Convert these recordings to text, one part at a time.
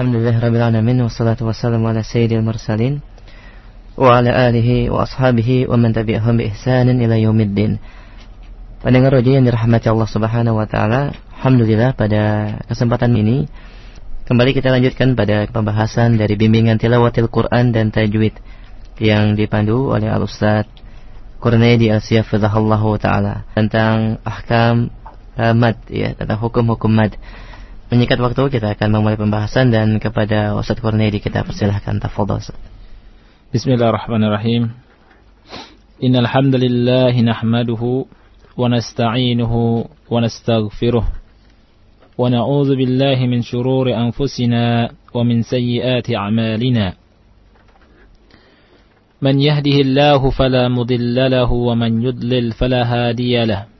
Alhamdulillah Rabbil Alamin Wassalatu wassalamu ala sayyidil mursalin Wa ala alihi wa ashabihi Wa man tabi'ahum bi ihsanin ila yaumiddin. Pendengar roja yang dirahmati Allah subhanahu wa ta'ala Alhamdulillah pada kesempatan ini Kembali kita lanjutkan pada pembahasan dari bimbingan tilawatil Quran dan tajwid Yang dipandu oleh Al-Ustaz Qurnaidi Al-Siyafidhahullahu ta'ala Tentang ahkam uh, mad ya Tentang hukum-hukum mad Menyikat waktu kita akan memulai pembahasan dan kepada Ustaz Kornedi kita persilahkan tafadhol. Bismillahirrahmanirrahim. Innal hamdalillah nahmaduhu wa nasta'inuhu wa nastaghfiruh wa na'udzu billahi min shururi anfusina wa min sayyiati a'malina. Man yahdihillahu fala mudilla lahu wa man yudlil fala hadiya lahu.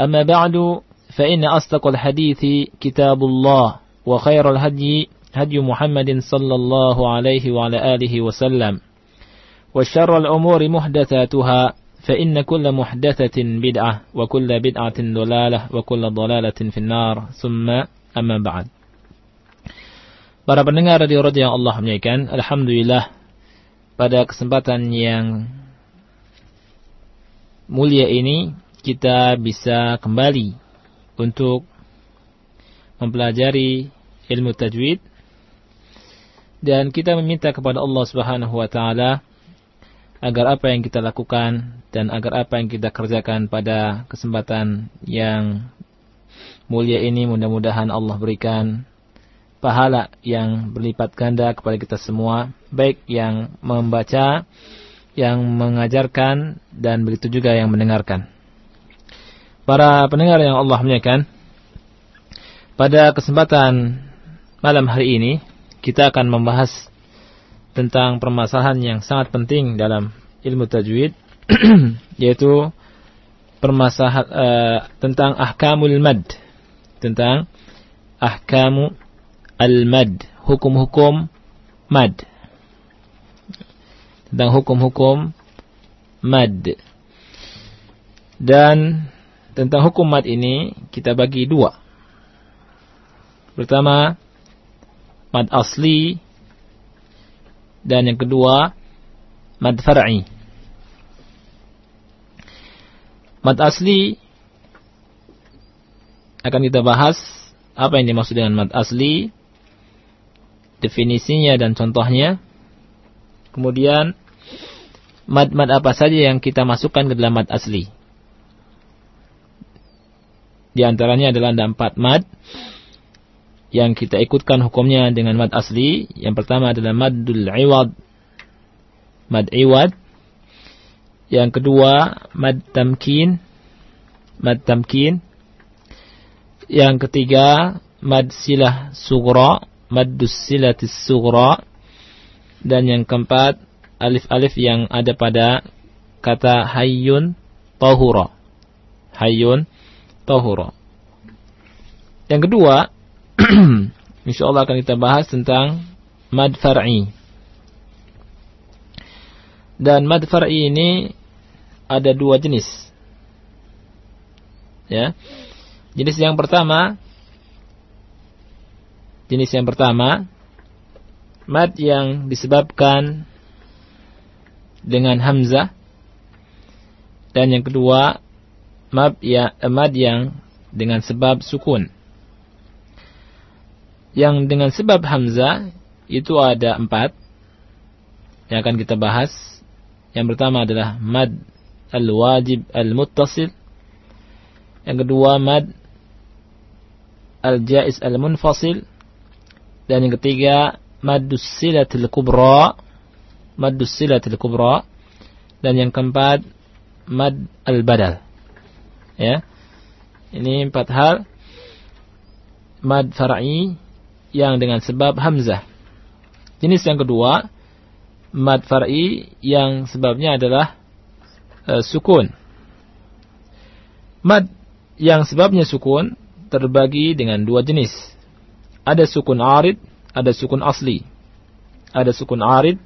أما بعد فإن أصدق الحديث كتاب الله وخير الهدي هدي محمد صلى الله عليه وعلى آله وسلم وشر الأمور محدثاتها فإن كل محدثة بدعة وكل بدعة ضلالة وكل ضلالة في النار ثم أما بعد Para pendengar radio radio yang Allah muliakan, Alhamdulillah pada kesempatan yang mulia ini kita bisa kembali untuk mempelajari ilmu tajwid. Dan kita meminta kepada Allah Subhanahu wa taala agar apa yang kita lakukan dan agar apa yang kita kerjakan pada kesempatan yang mulia ini mudah-mudahan Allah berikan pahala yang berlipat ganda kepada kita semua baik yang membaca yang mengajarkan dan begitu juga yang mendengarkan Para pendengar yang Allah muliakan, pada kesempatan malam hari ini kita akan membahas tentang permasalahan yang sangat penting dalam ilmu tajwid yaitu permasalahan uh, tentang ahkamul mad tentang ahkamu al-mad hukum-hukum mad. Tentang hukum-hukum mad. Dan tentang hukum mad ini kita bagi dua. Pertama, mad asli dan yang kedua mad far'i. Mad asli akan kita bahas apa yang dimaksud dengan mad asli, definisinya dan contohnya. Kemudian mad-mad apa saja yang kita masukkan ke dalam mad asli. Di antaranya adalah ada empat mad yang kita ikutkan hukumnya dengan mad asli. Yang pertama adalah maddul iwad. Mad iwad. Yang kedua mad tamkin. Mad tamkin. Yang ketiga mad silah sugra. Maddus silatis sugra. Dan yang keempat alif-alif yang ada pada kata hayyun tahura. Hayyun tahura. Yang kedua, insyaallah akan kita bahas tentang mad far'i. Dan mad far'i ini ada dua jenis. Ya. Jenis yang pertama jenis yang pertama mad yang disebabkan dengan hamzah dan yang kedua mad ya mad yang dengan sebab sukun. Yang dengan sebab hamzah itu ada empat. yang akan kita bahas. Yang pertama adalah mad al-wajib al-muttasil. Yang kedua mad al-jaiz al-munfasil. Dan yang ketiga maddus silatil kubra. Maddus silatil kubra. Dan yang keempat mad al-badal. Ya. Ini empat hal mad far'i yang dengan sebab hamzah. Jenis yang kedua mad far'i yang sebabnya adalah uh, sukun. Mad yang sebabnya sukun terbagi dengan dua jenis. Ada sukun arid, ada sukun asli. Ada sukun arid,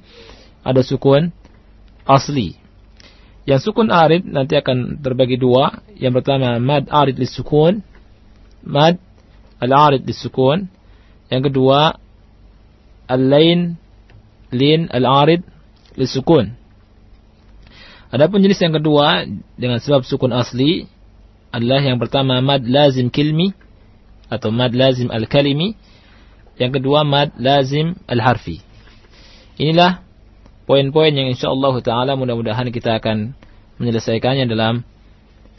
ada sukun asli. Yang sukun arid nanti akan terbagi dua. Yang pertama mad arid li sukun, mad al-arid li sukun. Yang kedua al-lain lin al-arid lisukun. Adapun jenis yang kedua dengan sebab sukun asli adalah yang pertama mad lazim kilmi atau mad lazim al-kalimi. Yang kedua mad lazim al-harfi. Inilah poin-poin yang insyaallah taala mudah-mudahan kita akan menyelesaikannya dalam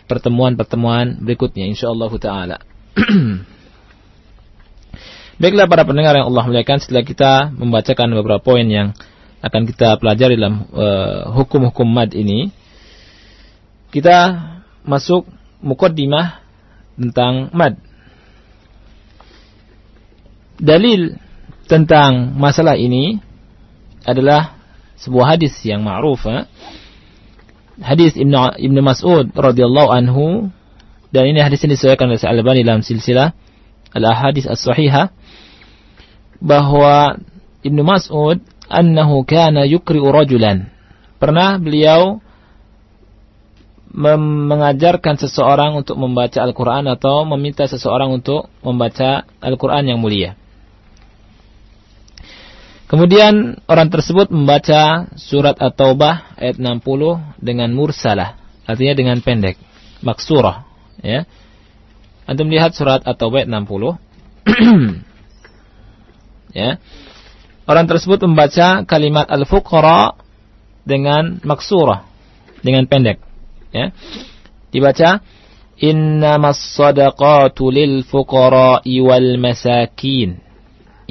pertemuan-pertemuan berikutnya insyaallah taala. Baiklah para pendengar yang Allah muliakan setelah kita membacakan beberapa poin yang akan kita pelajari dalam uh, hukum-hukum mad ini, kita masuk mukaddimah tentang mad. Dalil tentang masalah ini adalah sebuah hadis yang ma'ruf. Hadis Ibnu Ibnu Mas'ud radhiyallahu anhu dan ini hadis ini disesuaikan oleh Al-Albani dalam silsilah Al-Ahadits As-Sahihah bahwa Ibnu Mas'ud annahu kana yukri'u rajulan. Pernah beliau mengajarkan seseorang untuk membaca Al-Quran atau meminta seseorang untuk membaca Al-Quran yang mulia. Kemudian orang tersebut membaca surat At-Taubah ayat 60 dengan mursalah, artinya dengan pendek, maksurah, ya. Antum melihat surat At-Taubah ayat 60. ya. Orang tersebut membaca kalimat al-fuqara dengan maksurah, dengan pendek, ya. Dibaca innamas sadaqatu lil fuqara'i wal masakin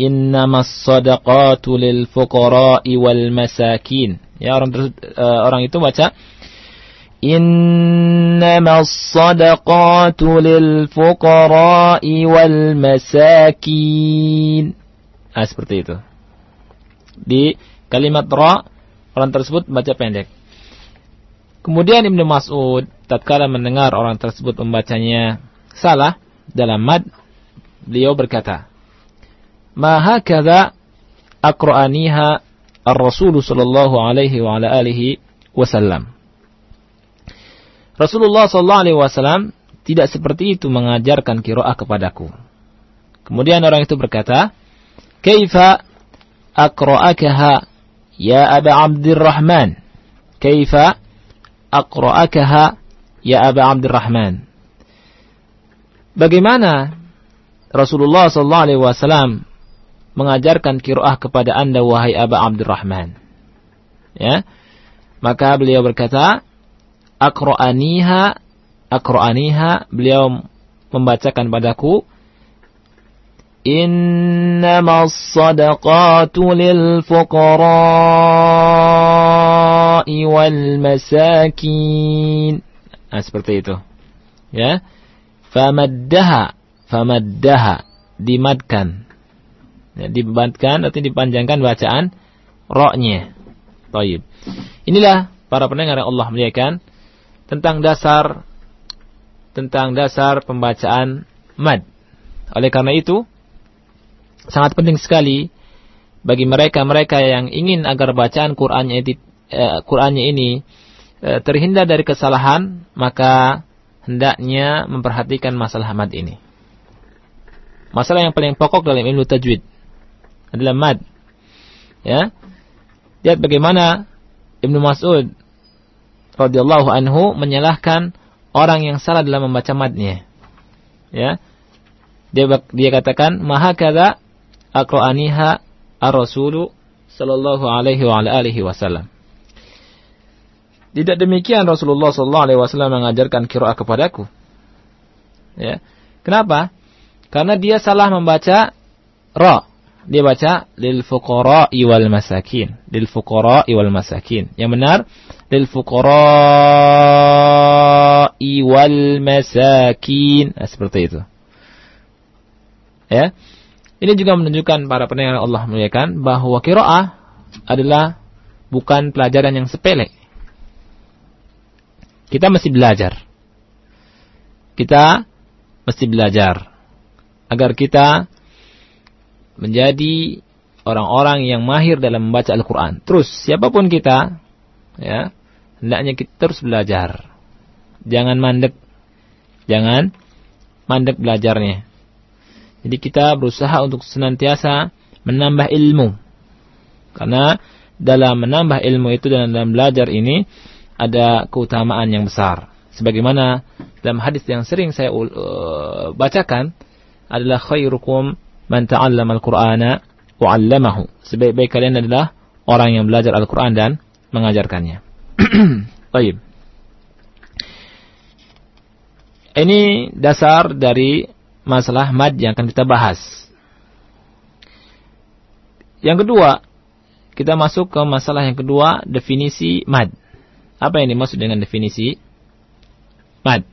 innama sadaqatu lil fuqara'i wal masakin. Ya orang terus, uh, orang itu baca innama sadaqatu lil fuqara'i wal masakin. Ah seperti itu. Di kalimat ra orang tersebut baca pendek. Kemudian Ibnu Mas'ud tatkala mendengar orang tersebut membacanya salah dalam mad, beliau berkata, maha hakadha aqra'aniha ar-rasul sallallahu alaihi wa ala alihi wasallam Rasulullah sallallahu alaihi wasallam tidak seperti itu mengajarkan kiroah kepadaku. Kemudian orang itu berkata, Kaifa akra'akaha ya Aba Abdurrahman? Kaifa akra'akaha ya Aba Abdurrahman? Bagaimana Rasulullah sallallahu alaihi wasallam mengajarkan kiroah kepada Anda wahai Aba Abdurrahman? Ya. Maka beliau berkata, "Aqra'aniha aqra'aniha." Beliau membacakan padaku إنما الصدقات للفقراء والمساكين nah, seperti itu ya famaddaha famaddaha dimadkan ya, dimadkan atau dipanjangkan bacaan roknya Taib. inilah para pendengar yang Allah muliakan tentang dasar tentang dasar pembacaan mad oleh karena itu sangat penting sekali bagi mereka-mereka yang ingin agar bacaan Qur'annya ini, eh, Qur'annya ini eh, terhindar dari kesalahan, maka hendaknya memperhatikan masalah mad ini. Masalah yang paling pokok dalam ilmu tajwid adalah mad. Ya. Lihat bagaimana Ibnu Mas'ud radhiyallahu anhu menyalahkan orang yang salah dalam membaca madnya. Ya. Dia dia katakan maha kada aqra'aniha ar-rasulu sallallahu alaihi wa alihi wasallam. Tidak demikian Rasulullah sallallahu alaihi wasallam mengajarkan qiraah kepadaku. Ya. Kenapa? Karena dia salah membaca ra. Dia baca lil fuqara wal masakin, lil fuqara wal masakin. Yang benar lil fuqara wal masakin. Nah, seperti itu. Ya. Ini juga menunjukkan para pendengar Allah muliakan bahwa qiraah adalah bukan pelajaran yang sepele. Kita mesti belajar. Kita mesti belajar agar kita menjadi orang-orang yang mahir dalam membaca Al-Qur'an. Terus siapa pun kita ya, hendaknya kita terus belajar. Jangan mandek. Jangan mandek belajarnya. Jadi kita berusaha untuk senantiasa menambah ilmu. Karena dalam menambah ilmu itu dan dalam belajar ini ada keutamaan yang besar. Sebagaimana dalam hadis yang sering saya uh, bacakan adalah khairukum man ta'allama al-Qur'ana wa 'allamahu. Sebaik-baik kalian adalah orang yang belajar Al-Qur'an dan mengajarkannya. Baik. Ini dasar dari masalah mad yang akan kita bahas. Yang kedua, kita masuk ke masalah yang kedua, definisi mad. Apa yang dimaksud dengan definisi mad?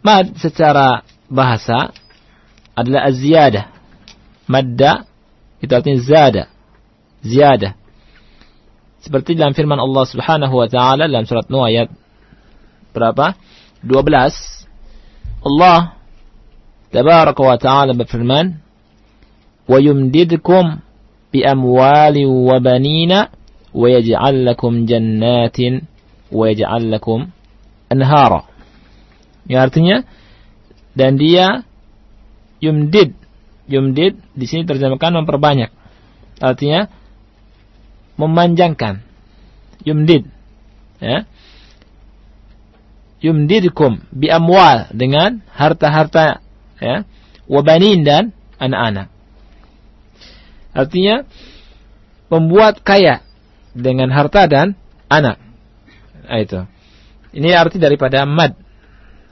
Mad secara bahasa adalah az-ziyadah. Madda itu artinya zada. Ziyadah. Seperti dalam firman Allah Subhanahu wa taala dalam surat Nuh ayat berapa? 12 Allah tabaraka wa ta'ala berfirman wa yumdidkum bi amwali wa banina wa yaj'al lakum jannatin wa yaj'al lakum anhara ya artinya dan dia yumdid yumdid di sini terjemahkan memperbanyak artinya memanjangkan yumdid ya yumdidkum bi amwal dengan harta-harta ya wabanin dan anak-anak. Artinya membuat kaya dengan harta dan anak. Nah, itu. Ini arti daripada mad.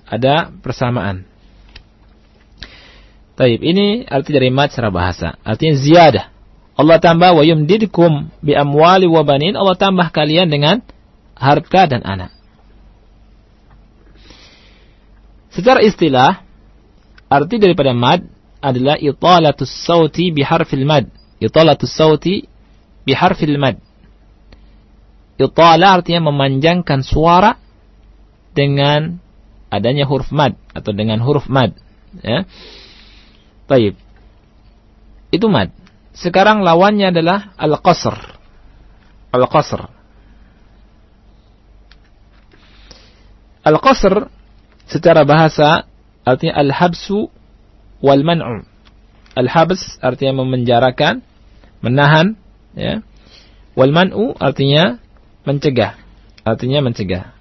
Ada persamaan. Taib, ini arti dari mad secara bahasa. Artinya ziyadah. Allah tambah wa yumdidkum bi amwali wa banin. Allah tambah kalian dengan harta dan anak. Secara istilah, arti daripada mad adalah italatus sauti biharfil mad. Italatus sauti biharfil mad. Itala artinya memanjangkan suara dengan adanya huruf mad atau dengan huruf mad. Ya. Taib. Itu mad. Sekarang lawannya adalah al-qasr. Al-qasr. Al-qasr secara bahasa artinya al-habsu wal man'u. Al-habs artinya memenjarakan, menahan, ya. Wal man'u artinya mencegah. Artinya mencegah.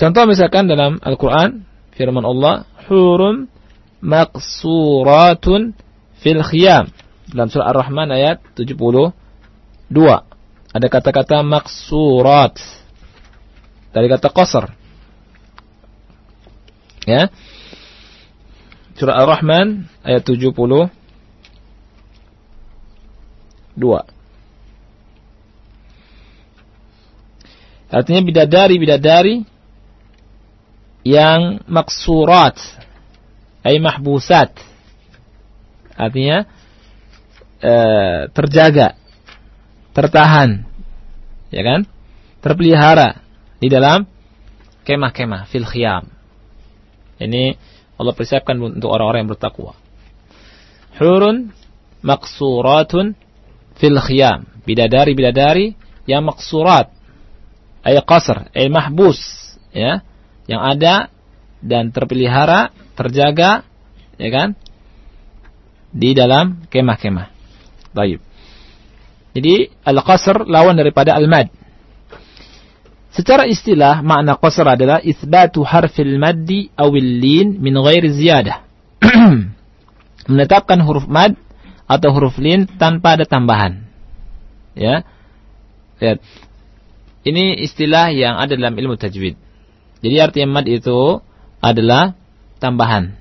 Contoh misalkan dalam Al-Qur'an firman Allah, hurun maqsuratun fil khiyam. Dalam surah Ar-Rahman ayat 72. Ada kata-kata maqsurat. Dari kata qasr. Ya. Surah Ar-Rahman ayat 72. Artinya bidadari-bidadari yang maksurat ay mahbusat. Artinya eh, terjaga, tertahan, ya kan? Terpelihara di dalam kemah-kemah fil khiyam. Ini Allah persiapkan untuk orang-orang yang bertakwa. Hurun maksuratun fil khiyam. Bidadari-bidadari yang maksurat. Ay qasr, ay mahbus. Ya, yang ada dan terpelihara, terjaga, ya kan? Di dalam kemah-kemah. Baik. Jadi al-qasr lawan daripada al-mad. Secara istilah makna qasr adalah isbatu harfil maddi awil lin min ghairi ziyadah. Menetapkan huruf mad atau huruf lin tanpa ada tambahan. Ya. Lihat. Ini istilah yang ada dalam ilmu tajwid. Jadi arti mad itu adalah tambahan.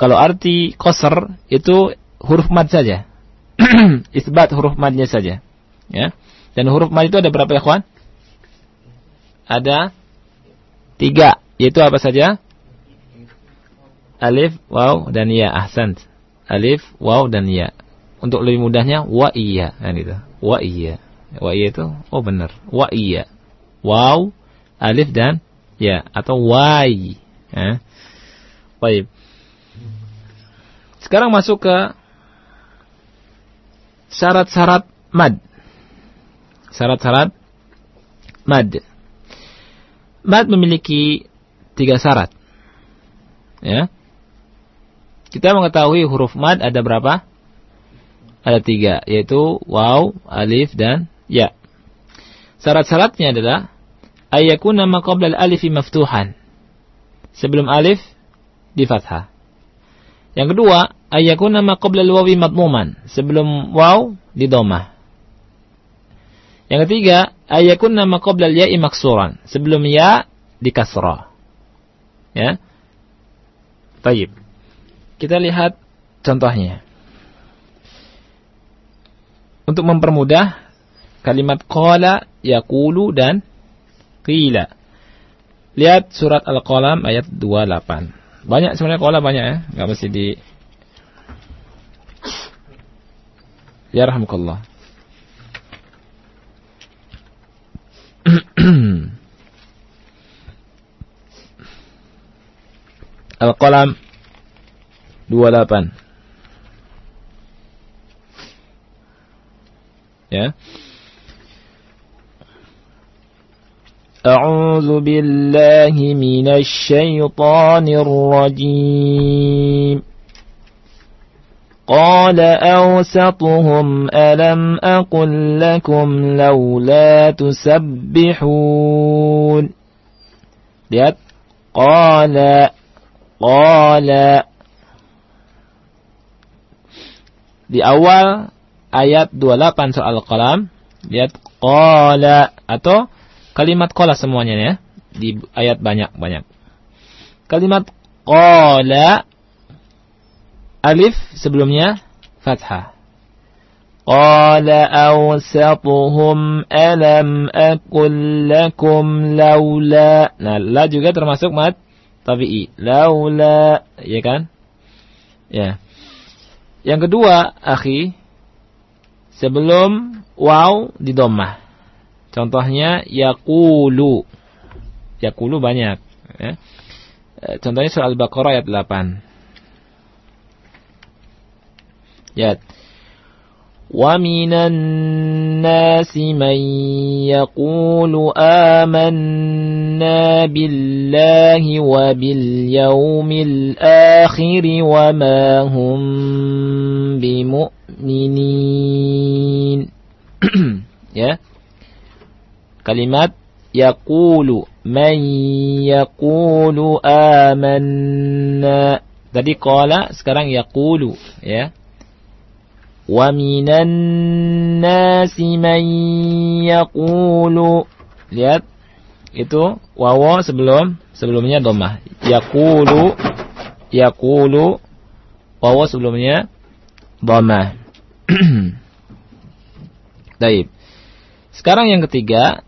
Kalau arti koser itu huruf mad saja. Isbat huruf madnya saja. Ya. Dan huruf mad itu ada berapa ya kawan? Ada tiga. Yaitu apa saja? Alif, waw, dan ya. Ahsan. Alif, waw, dan ya. Untuk lebih mudahnya, wa iya. Kan itu. Wa iya. Wa iya itu, oh benar. Wa iya. Waw, alif, dan ya. Atau wai. Ya. Baik. Sekarang masuk ke syarat-syarat mad. Syarat-syarat mad. Mad memiliki tiga syarat. Ya. Kita mengetahui huruf mad ada berapa? Ada tiga, yaitu waw, alif, dan ya. Syarat-syaratnya adalah ayakuna ma qabla al-alifi maftuhan. Sebelum alif di fathah. Yang kedua, ayakuna ma qabla al-wawi madmuman. Sebelum waw di domah. Yang ketiga, ayakuna ma qabla al-ya'i maksuran. Sebelum ya di kasrah. Ya. Baik. Kita lihat contohnya. Untuk mempermudah kalimat qala, yaqulu dan qila. Lihat surat Al-Qalam ayat 28. Banyak sebenarnya kola banyak ya, nggak mesti di Ya rahmukallah. Al-Qalam 28. Ya. أعوذ بالله من الشيطان الرجيم. قال أوسطهم ألم أقل لكم لولا تسبحون؟ lihat قال قال. Di awal ayat 28 soal qalam lihat qala atau Kalimat kola semuanya ya. Di ayat banyak-banyak. Kalimat kola alif sebelumnya fathah. Qala awsatuhum alam akul lakum laula. Nah, la juga termasuk mat tabi'i. Laula, ya kan? Ya. Yang kedua, akhi, sebelum waw di domah. Contohnya yaqulu. Yaqulu banyak, ya. Eh, contohnya surah Al-Baqarah ayat 8. Ya. Wa minan nasi man yaqulu amanna billahi wa bil yaumil akhir wa ma hum bimu'minin. ya kalimat yaqulu man yaqulu amanna. Tadi qala sekarang yaqulu ya. Wa minan nasi man yaqulu. Lihat itu wawo sebelum sebelumnya domah yaqulu yaqulu wawo sebelumnya domah Baik. Sekarang yang ketiga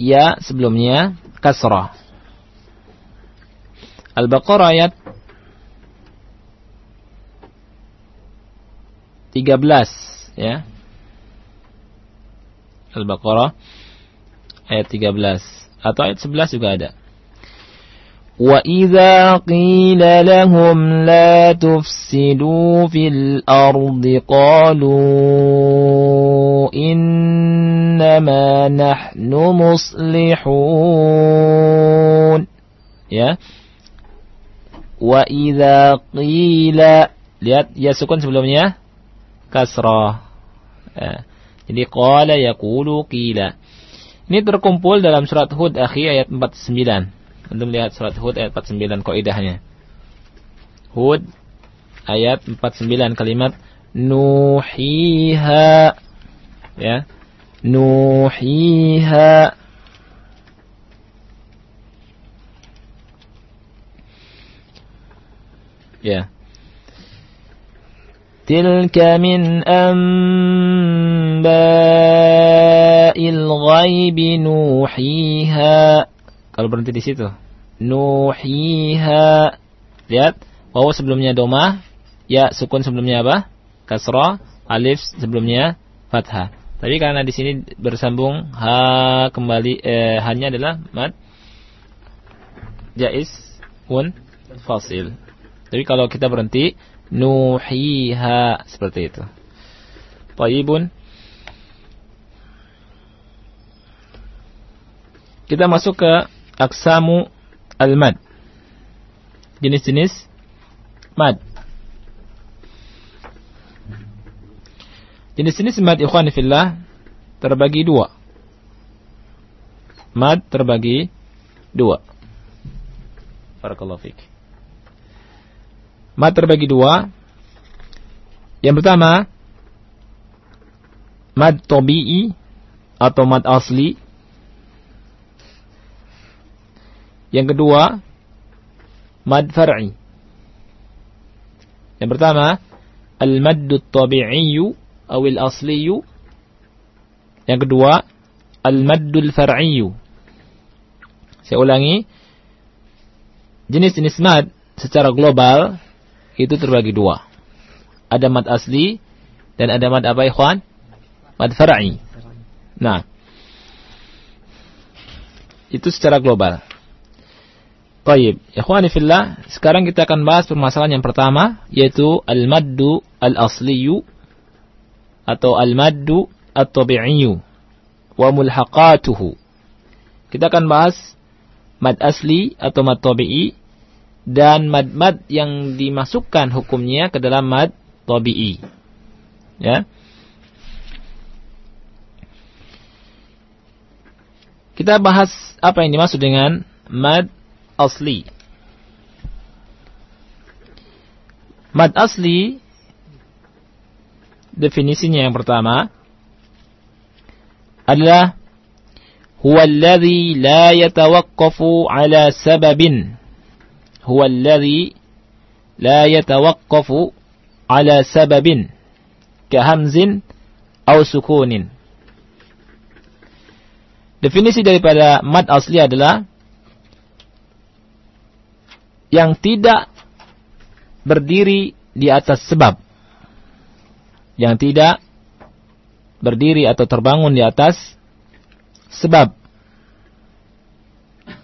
ya sebelumnya kasrah. Al-Baqarah ayat 13 ya. Al-Baqarah ayat 13 atau ayat 11 juga ada. وَإِذَا قِيلَ لَهُمْ لَا تُفْسِدُوا فِي الْأَرْضِ قَالُوا إِنَّمَا نَحْنُ مُصْلِحُونَ ya وَإِذَا قِيلَ lihat ya sukun sebelumnya kasrah ya. jadi qala yaqulu qila ini terkumpul dalam surat Hud akhi ayat 49 anda melihat surat Hud ayat 49 kaidahnya. Hud ayat 49 kalimat nuhiha. Ya. Nuhiha. Ya. Tilka min amba'il ghaibi nuhiha kalau berhenti di situ. Nuhiha. Lihat. Waw sebelumnya domah. Ya sukun sebelumnya apa? Kasrah alif sebelumnya fathah. Tapi karena di sini bersambung ha kembali eh, hanya adalah mad. Jais un fasil. Tapi kalau kita berhenti nuhiha. Seperti itu. Taibun. Kita masuk ke aksamu al-mad. Jenis-jenis mad. Jenis-jenis mad ikhwan fillah terbagi dua. Mad terbagi dua. Barakallahu fiqh. Mad terbagi dua. Yang pertama, mad tobi'i atau mad asli. Yang kedua, mad far'i. Yang pertama, al-maddu tabi'iyyu atau al-asliyu. Yang kedua, al-maddu al-far'iyyu. Saya ulangi. Jenis-jenis mad secara global itu terbagi dua. Ada mad asli dan ada mad apa ikhwan? Mad far'i. Nah. Itu secara global. Baik, ikhwani fillah, sekarang kita akan bahas permasalahan yang pertama yaitu al-maddu al-asliyu atau al-maddu at-tabi'iyyu wa mulhaqatuhu. Kita akan bahas mad asli atau mad tabi'i dan mad-mad yang dimasukkan hukumnya ke dalam mad tabi'i. Ya. Kita bahas apa yang dimaksud dengan mad asli. Mad asli definisinya yang pertama adalah huwa alladhi la yatawaqqafu ala sababin huwa alladhi la yatawaqqafu ala sababin kahamzin aw sukunin. Definisi daripada mad asli adalah yang tidak berdiri di atas sebab. Yang tidak berdiri atau terbangun di atas sebab.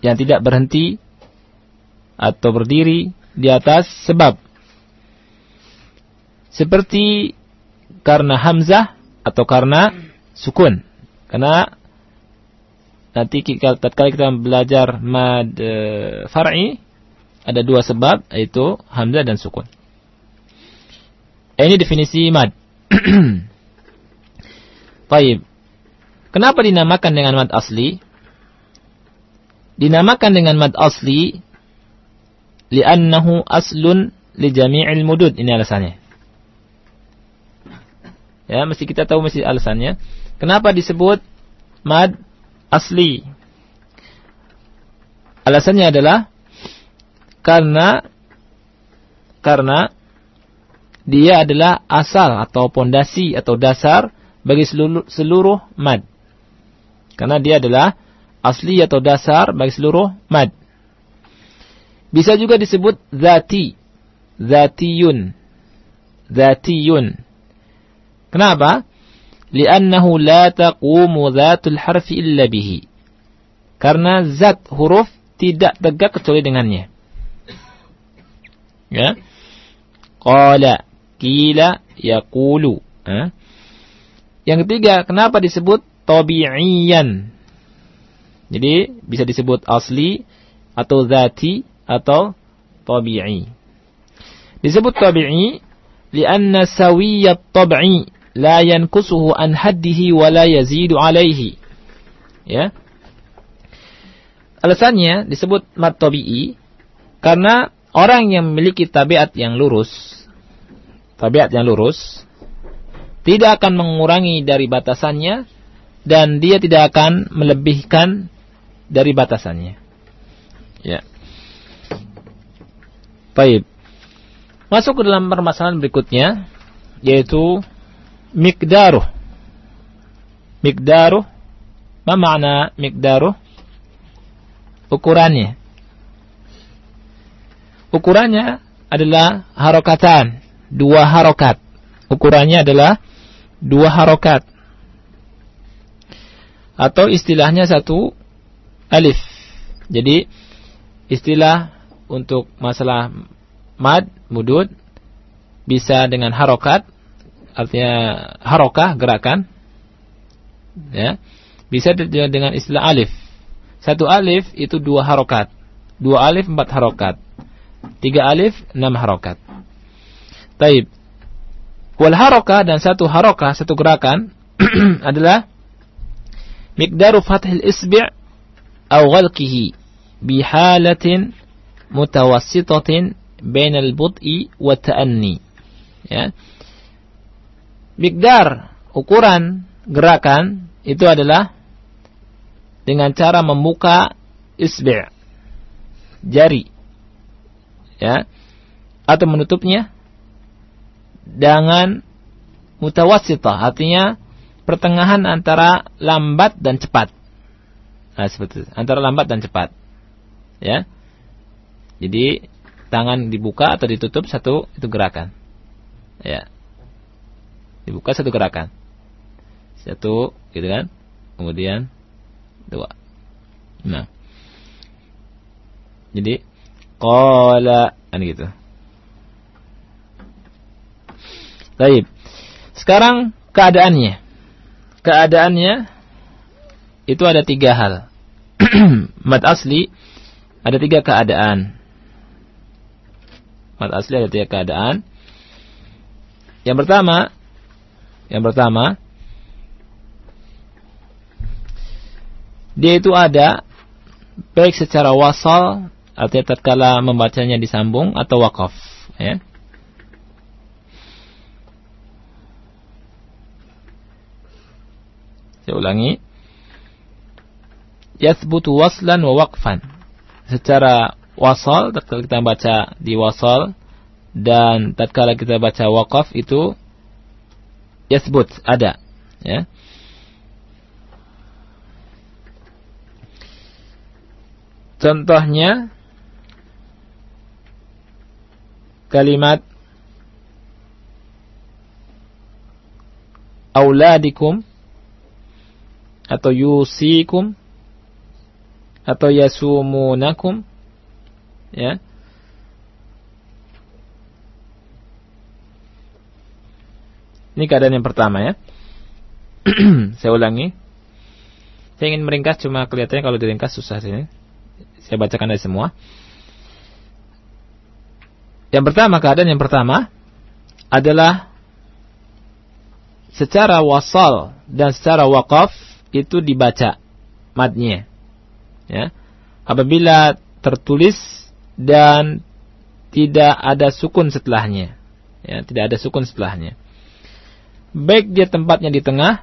Yang tidak berhenti atau berdiri di atas sebab. Seperti karena hamzah atau karena sukun. Karena nanti kita, kita belajar mad e, far'i ada dua sebab yaitu hamzah dan sukun. Ini definisi mad. Baik. Kenapa dinamakan dengan mad asli? Dinamakan dengan mad asli li'annahu aslun li jami'il mudud. Ini alasannya. Ya, mesti kita tahu mesti alasannya. Kenapa disebut mad asli? Alasannya adalah karena karena dia adalah asal atau pondasi atau dasar bagi seluruh, seluruh mad. Karena dia adalah asli atau dasar bagi seluruh mad. Bisa juga disebut zati. Zatiyun. Zatiyun. Kenapa? Liannahu la taqumu zatul harfi illa bihi. Karena zat huruf tidak tegak kecuali dengannya. Ya. Qala, kila, yaqulu. Ya. Yang ketiga, kenapa disebut tabi'iyan? Jadi bisa disebut asli atau zati atau tabi'i. Disebut tabi'i lianna sawiyat tab'i la yankusuhu an haddihi wa la yazidu alaihi. Ya. Alasannya disebut mat tabi'i karena orang yang memiliki tabiat yang lurus, tabiat yang lurus, tidak akan mengurangi dari batasannya dan dia tidak akan melebihkan dari batasannya. Ya. Baik. Masuk ke dalam permasalahan berikutnya yaitu mikdaruh. Mikdaruh apa makna mikdaruh? Ukurannya. Ukurannya adalah harokatan, dua harokat. Ukurannya adalah dua harokat. Atau istilahnya satu alif. Jadi istilah untuk masalah mad, mudud bisa dengan harokat, artinya harokah gerakan, ya bisa dengan istilah alif. Satu alif itu dua harokat. Dua alif empat harokat. Tiga alif enam harokat. Taib. Wal haroka dan satu haroka, satu gerakan adalah mikdaru fathil isbi' atau ghalqihi bihalatin mutawassitatin bainal bud'i wa ta'anni. Ya. Mikdar ukuran gerakan itu adalah dengan cara membuka isbi' jari ya atau menutupnya dengan mutawassitah artinya pertengahan antara lambat dan cepat. Nah seperti itu antara lambat dan cepat ya. Jadi tangan dibuka atau ditutup satu itu gerakan ya. Dibuka satu gerakan. Satu gitu kan. Kemudian dua. Nah. Jadi qala kan gitu. Baik. Sekarang keadaannya. Keadaannya itu ada tiga hal. Mat asli ada tiga keadaan. Mat asli ada tiga keadaan. Yang pertama, yang pertama dia itu ada baik secara wasal artinya tatkala membacanya disambung atau wakaf ya. Saya ulangi. Yathbutu waslan wa waqfan. Secara wasal tatkala kita baca di wasal dan tatkala kita baca wakaf itu yathbut ada ya. Contohnya kalimat auladikum atau yusikum atau yasumunakum ya Ini keadaan yang pertama ya. Saya ulangi. Saya ingin meringkas cuma kelihatannya kalau diringkas susah sini. Saya bacakan dari semua. Yang pertama, keadaan yang pertama adalah secara wasal dan secara wakaf itu dibaca matnya. Ya. Apabila tertulis dan tidak ada sukun setelahnya. Ya, tidak ada sukun setelahnya. Baik dia tempatnya di tengah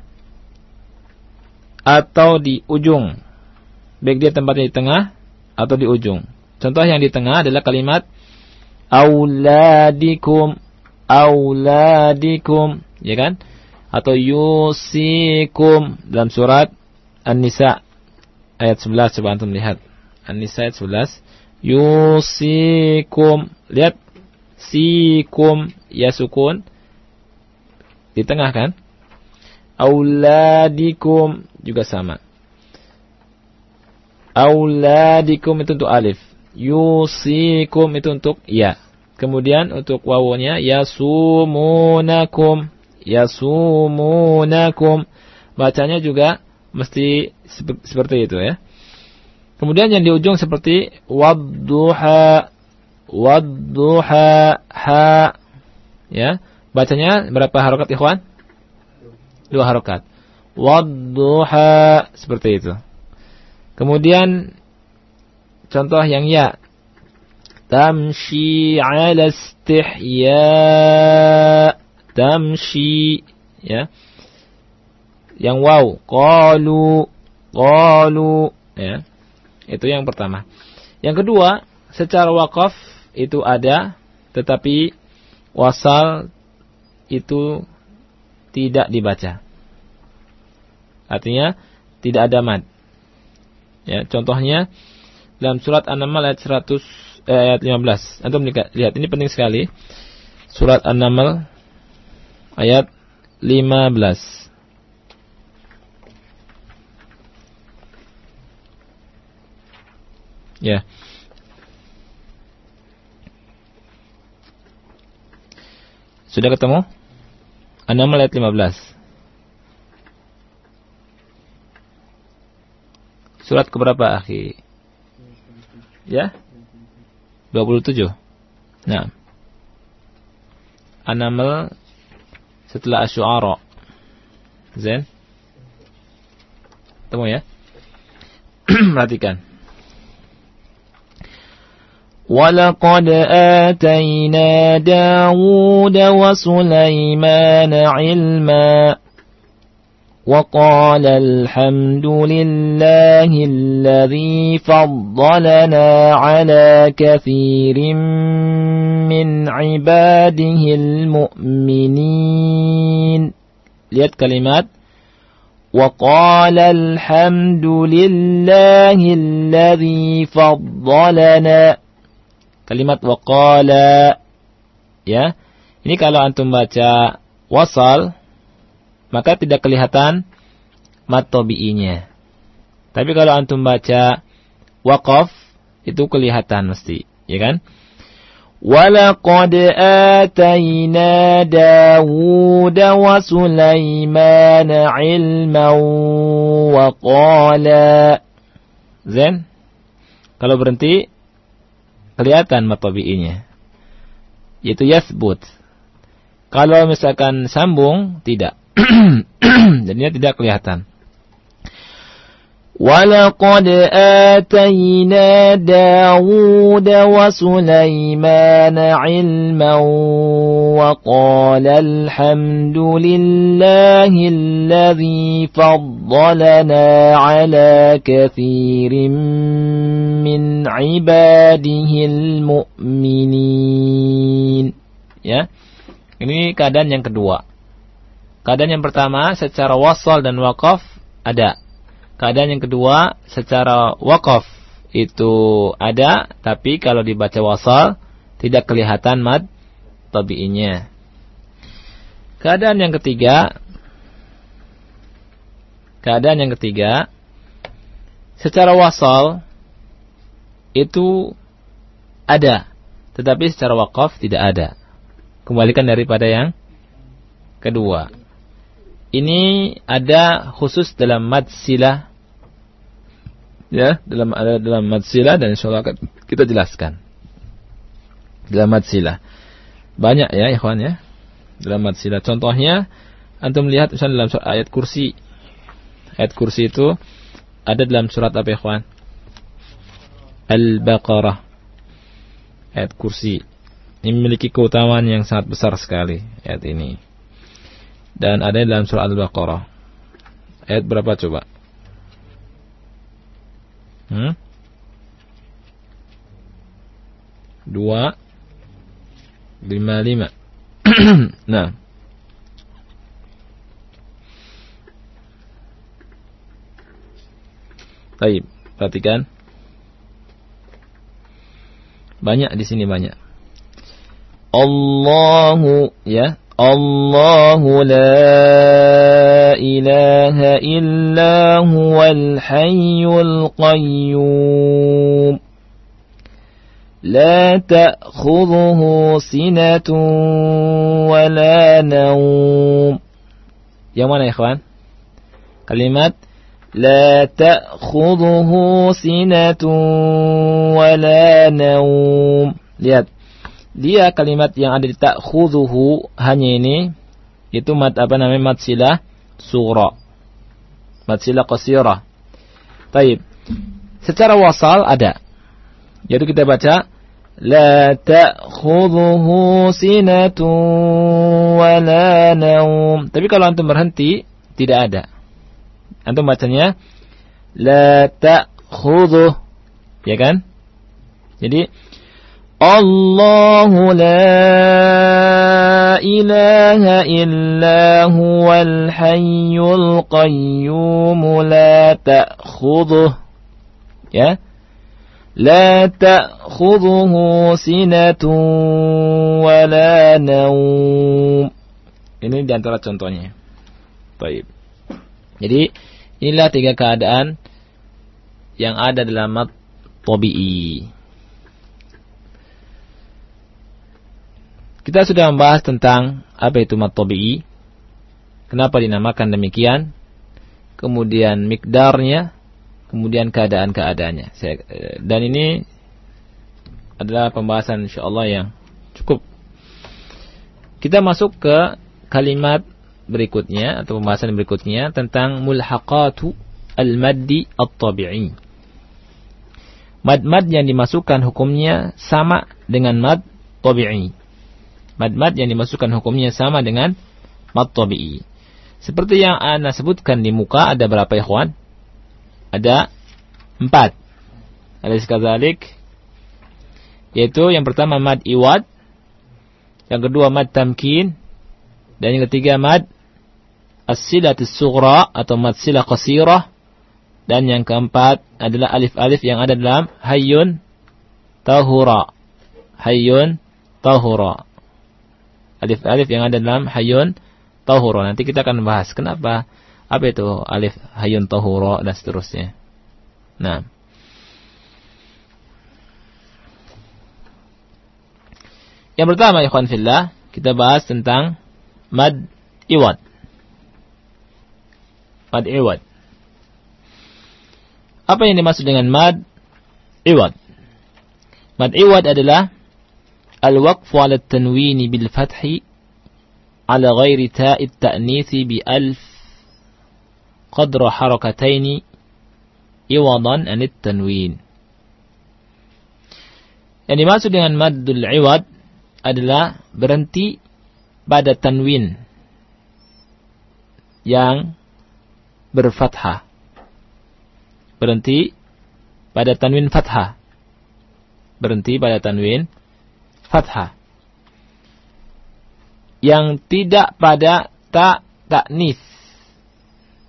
atau di ujung. Baik dia tempatnya di tengah atau di ujung. Contoh yang di tengah adalah kalimat auladikum auladikum ya kan? Atau yusikum dalam surat An-Nisa ayat 11 coba antum lihat. An-Nisa ayat 11 yusikum lihat sikum ya sukun di tengah kan? Auladikum juga sama. Auladikum itu untuk alif. Yusikum itu untuk ya. Kemudian untuk wawunya yasumunakum. Yasumunakum. Bacanya juga mesti seperti itu ya. Kemudian yang di ujung seperti wadduha wadduha ha ya. Bacanya berapa harokat ikhwan? Dua harokat. Wadduha seperti itu. Kemudian contoh yang ya. Tamshi ala istihya. Tamshi. ya. Yang wow, qalu, qalu, ya. Itu yang pertama. Yang kedua, secara wakaf itu ada tetapi wasal itu tidak dibaca. Artinya tidak ada mad. Ya, contohnya dalam surat An-Naml ayat 100 eh, ayat 15. Antum lihat, ini penting sekali. Surat An-Naml ayat 15. Ya. Sudah ketemu? An-Naml ayat 15. Surat keberapa, akhi? Ya? 27. Nah. An-Naml setelah Asy-Syu'ara. Zain? Temu ya? Perhatikan. ولقد آتينا داود وسليمان علما وقال الحمد لله الذي فضلنا على كثير من عباده المؤمنين. Lihat kalimat. وقال الحمد لله الذي فضلنا. Kalimat waqala ya. Ini kalau antum baca wasal maka tidak kelihatan mat tabi'inya. Tapi kalau antum baca waqaf itu kelihatan mesti, ya kan? ولقد آتينا داود وسليمان علما وقالا Zen Kalau berhenti Kelihatan matabi'inya Yaitu yasbut Kalau misalkan sambung Tidak Jadinya tidak kelihatan. ولقد آتينا داود وسليمان علما وقال الحمد لله الذي فضلنا على كثير من عباده المؤمنين ya ini keadaan yang kedua Keadaan yang pertama secara wasal dan wakaf ada. Keadaan yang kedua secara wakaf itu ada, tapi kalau dibaca wasal tidak kelihatan mad tabi'inya. Keadaan yang ketiga keadaan yang ketiga secara wasal itu ada, tetapi secara wakaf tidak ada. Kembalikan daripada yang kedua ini ada khusus dalam mad sila ya dalam ada dalam mad sila dan insyaallah kita jelaskan. Dalam mad sila banyak ya ikhwan ya. Dalam mad sila contohnya antum melihat misalnya dalam surat ayat kursi. Ayat kursi itu ada dalam surat apa ikhwan? Al-Baqarah. Ayat kursi. Ini memiliki keutamaan yang sangat besar sekali ayat ini dan ada dalam surah Al-Baqarah. Ayat berapa coba? Hmm? Dua lima lima. nah. Baik, perhatikan. Banyak di sini banyak. Allahu ya, الله لا إله إلا هو الحي القيوم. لا تأخذه سنة ولا نوم. يا مانا يا إخوان كلمات لا تأخذه سنة ولا نوم. لياد dia kalimat yang ada di ta'khudhuhu hanya ini itu mat apa namanya mat silah surah. Mat silah qasirah. Taib. Secara wasal ada. Jadi kita baca لا تأخذه سنة ولا نوم tapi kalau antum berhenti tidak ada antum bacanya la ta'khudhu ya kan jadi الله لا إله إلا هو الحي القيوم لا تأخذه ya لا تأخذه سنة ولا نوم ini diantara contohnya Baik. Jadi inilah tiga keadaan yang ada dalam mat tobi'i. Kita sudah membahas tentang apa itu matobi'i, kenapa dinamakan demikian, kemudian mikdarnya, kemudian keadaan-keadaannya. Dan ini adalah pembahasan insyaallah yang cukup. Kita masuk ke kalimat berikutnya atau pembahasan berikutnya tentang mulhaqatu al-maddi at-tabi'i. Mad-mad yang dimasukkan hukumnya sama dengan mad tabi'i. Mad-mad yang dimasukkan hukumnya sama dengan mad tabi'i. Seperti yang Anda sebutkan di muka ada berapa ikhwan? Ada empat. Ada sekazalik. Yaitu yang pertama mad iwad. Yang kedua mad tamkin. Dan yang ketiga mad as-silatus sughra atau mad silah qasirah. Dan yang keempat adalah alif-alif yang ada dalam hayyun tahura. Hayyun tahura alif-alif yang ada dalam hayun tahuro. Nanti kita akan bahas kenapa apa itu alif hayun tahuro dan seterusnya. Nah. Yang pertama ikhwan fillah, kita bahas tentang mad iwad. Mad iwad. Apa yang dimaksud dengan mad iwad? Mad iwad adalah Al-waqfu ala tanwini bil fathi ala ghairi ta'id ta'nithi bi alf qadra harakataini iwadan anit tanwin. Yang dimaksud dengan maddul iwad adalah berhenti pada tanwin yang berfathah. Berhenti pada tanwin fathah. Berhenti pada tanwin fathah. Yang tidak pada tak taknis.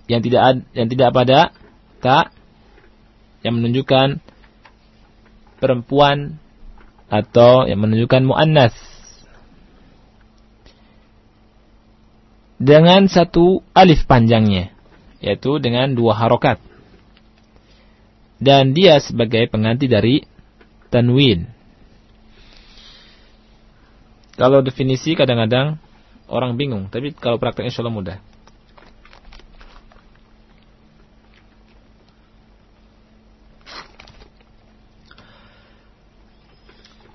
Yang tidak yang tidak pada tak yang menunjukkan perempuan atau yang menunjukkan muannas. Dengan satu alif panjangnya, yaitu dengan dua harokat. Dan dia sebagai pengganti dari tanwin. Kalau definisi kadang-kadang orang bingung, tapi kalau prakteknya insya Allah mudah.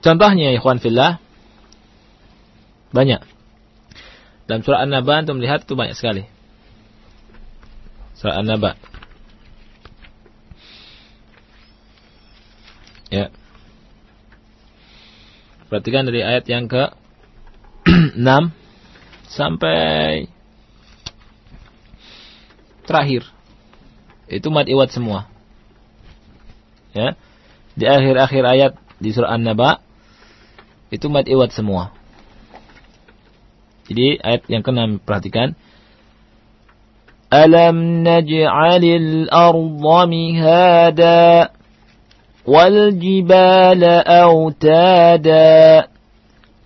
Contohnya ikhwan fillah banyak. Dalam surah An-Naba untuk melihat itu banyak sekali. Surah An-Naba. Ya. Perhatikan dari ayat yang ke 6 sampai terakhir. Itu mad iwat semua. Ya. Di akhir-akhir ayat di surah An-Naba itu mad iwat semua. Jadi ayat yang ke-6 perhatikan. Alam naj'alil arda mihada wal jibala autada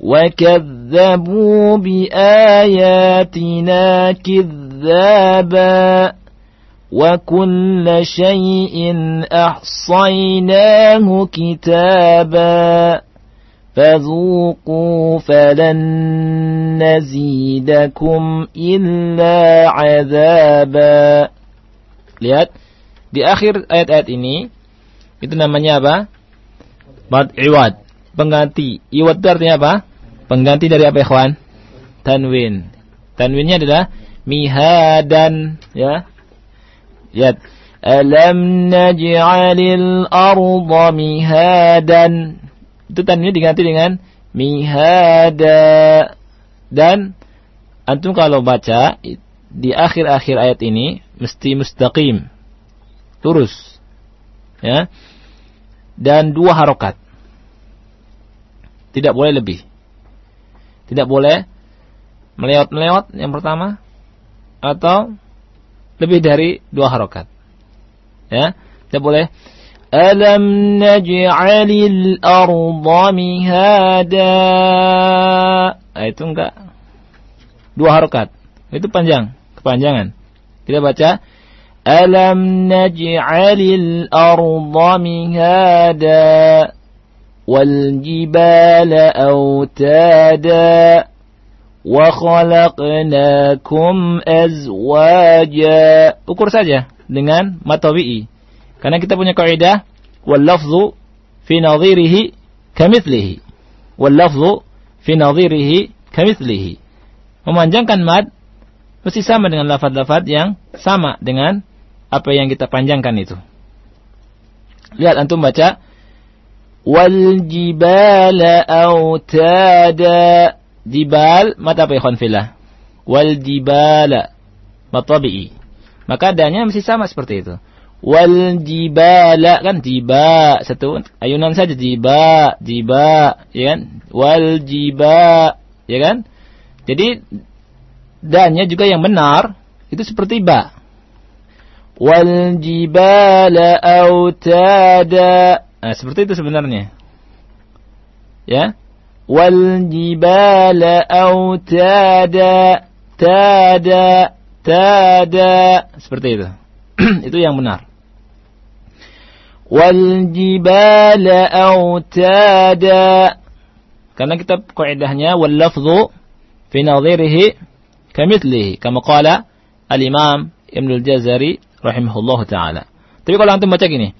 وكذبوا بآياتنا كذابا وكل شيء أحصيناه كتابا فذوقوا فلن نزيدكم إلا عذابا Lihat di akhir ayat-ayat ini itu namanya apa? Mad iwad, pengganti. Iwad itu artinya apa? Pengganti dari apa ikhwan? Tanwin. Tanwinnya adalah mihadan ya. Lihat. Alam naj'alil arda mihadan. Itu tanwinnya diganti dengan mihada. Dan antum kalau baca di akhir-akhir ayat ini mesti mustaqim. Lurus. Ya. Dan dua harokat. Tidak boleh lebih. Tidak boleh melewat-melewat yang pertama atau lebih dari dua harokat. Ya, tidak boleh. Alam naj'alil arda. Nah, itu enggak. Dua harokat. Itu panjang, kepanjangan. Kita baca Alam naj'alil arda mihada autada wa khalaqnakum azwaja. Ukur saja dengan matawi'i. Karena kita punya kaidah wal lafzu fi nadhirihi kamithlihi. Wal lafzu fi nadhirihi kamithlihi. Memanjangkan mad mesti sama dengan lafad-lafad yang sama dengan apa yang kita panjangkan itu. Lihat antum baca jibala autada jibal mata apa ikhwan fillah wal jibala matabi'i maka adanya mesti sama seperti itu. wal jibala kan jiba satu. Ayunan saja jiba jiba ya kan wal ya kan jadi dannya juga yang benar itu seperti ba. Wal jibala. Nah, seperti itu sebenarnya. Ya. Wal jibala autada. Tada. Tada. Seperti itu. itu yang benar. Wal jibala autada. Karena kita kaidahnya wal lafzu fi nadhirihi kamithlihi kama qala al-Imam Ibnu al-Jazari rahimahullahu taala. Tapi kalau antum baca gini,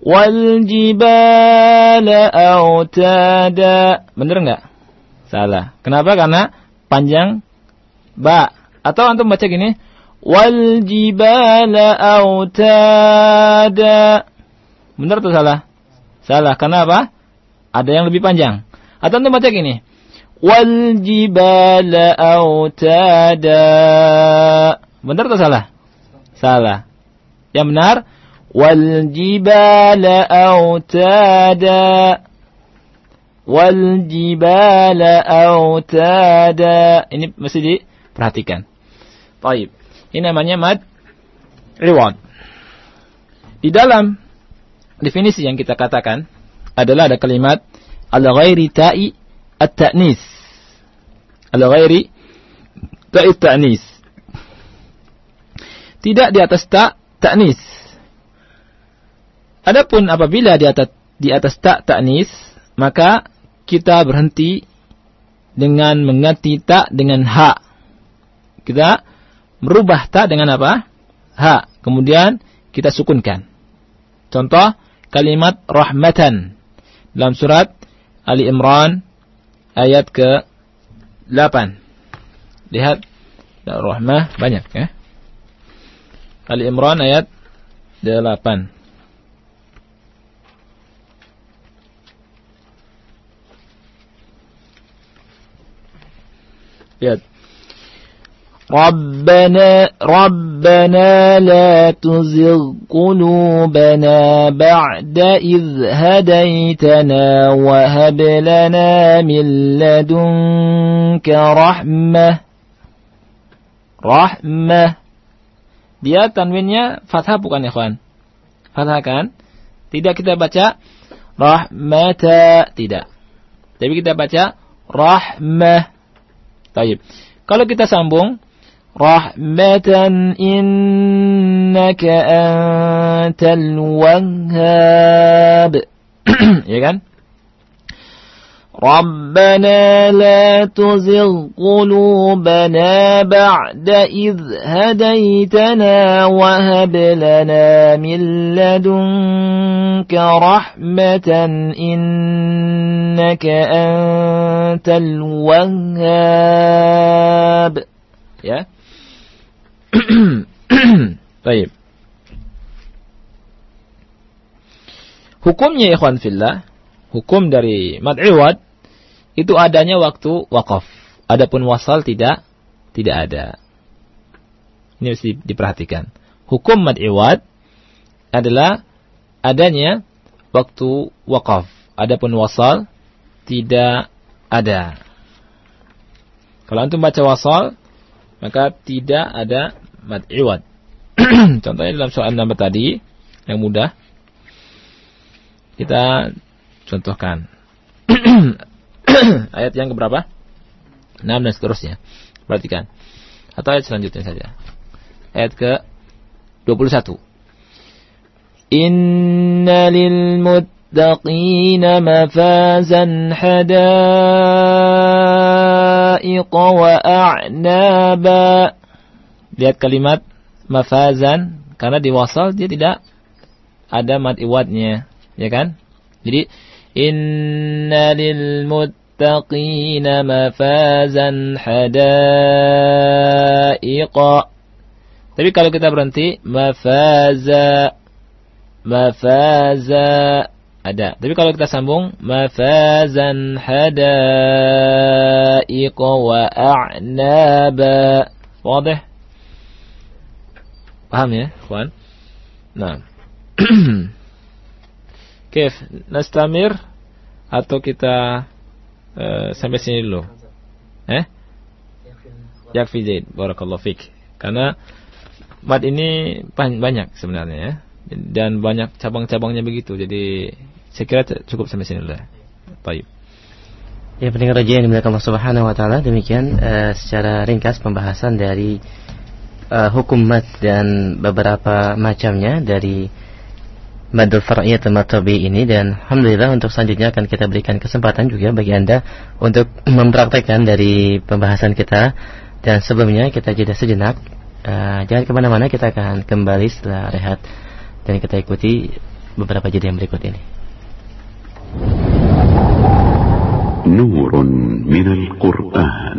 wal jibala autada. Benar enggak? Salah. Kenapa? Karena panjang ba. Atau antum baca gini, wal jibala autada. Benar atau salah? Salah. Kenapa? Ada yang lebih panjang. Atau antum baca gini, wal jibala autada. Benar atau salah? Salah. Yang benar autada. Wal jibala autada. Ini mesti diperhatikan. Baik. Ini namanya mad reward. Di dalam definisi yang kita katakan adalah ada kalimat al-ghairi ta'i at-ta'nis. Al-ghairi ta'i at-ta'nis. Tidak di atas ta ta'nis. Adapun apabila di atas di atas ta ta'nis, maka kita berhenti dengan mengganti ta dengan ha. Kita merubah ta dengan apa? Ha. Kemudian kita sukunkan. Contoh kalimat rahmatan dalam surat Ali Imran ayat ke 8. Lihat rahmah banyak ya. Ali Imran ayat 8. Lihat. ربنا ربنا لا تزغ قلوبنا بعد إذ هديتنا وهب لنا من لدنك رحمة رحمة dia tanwinnya fathah bukan ya kawan fathah kan tidak kita baca rahmata tidak tapi kita baca rahmah Taib. Kalau kita sambung rahmatan innaka antal wahhab ya kan ربنا لا تزغ قلوبنا بعد إذ هديتنا وهب لنا من لدنك رحمة إنك أنت الوهاب. ya Baik. Hukumnya ikhwan fillah, hukum dari mad'iwad itu adanya waktu wakaf. Adapun wasal tidak tidak ada. Ini mesti diperhatikan. Hukum mad'iwad adalah adanya waktu wakaf. Adapun wasal tidak ada. Kalau antum baca wasal, maka tidak ada mad iwad. Contohnya dalam soal nama tadi yang mudah kita contohkan ayat yang keberapa? 6 dan seterusnya. Perhatikan. Atau ayat selanjutnya saja. Ayat ke 21. Inna lil muttaqina mafazan hadaiqa wa a'naba. Lihat kalimat mafazan karena di wasal dia tidak ada mad iwadnya, ya kan? Jadi inna lil muttaqina mafazan hadaiqa. Tapi kalau kita berhenti mafaza mafaza ada. Tapi kalau kita sambung mafazan hadaiqa wa a'naba. Wadah? Paham ya, kawan? Nah. Kif, nastamir atau kita uh, sampai sini dulu? Eh? Yakfi Zaid, barakallahu fik. Karena mat ini banyak sebenarnya ya. Dan banyak cabang-cabangnya begitu. Jadi saya kira cukup sampai sini dulu. Baik. Ya pendengar raja yang dimuliakan Allah Subhanahu wa taala demikian uh, secara ringkas pembahasan dari uh, hukum mad dan beberapa macamnya dari Madul Far'iyah Matobi ini dan Alhamdulillah untuk selanjutnya akan kita berikan kesempatan juga bagi Anda untuk mempraktekkan dari pembahasan kita. Dan sebelumnya kita jeda sejenak. Uh, jangan ke mana-mana kita akan kembali setelah rehat. Dan kita ikuti beberapa jeda yang berikut ini. Nurun minal Qur'an.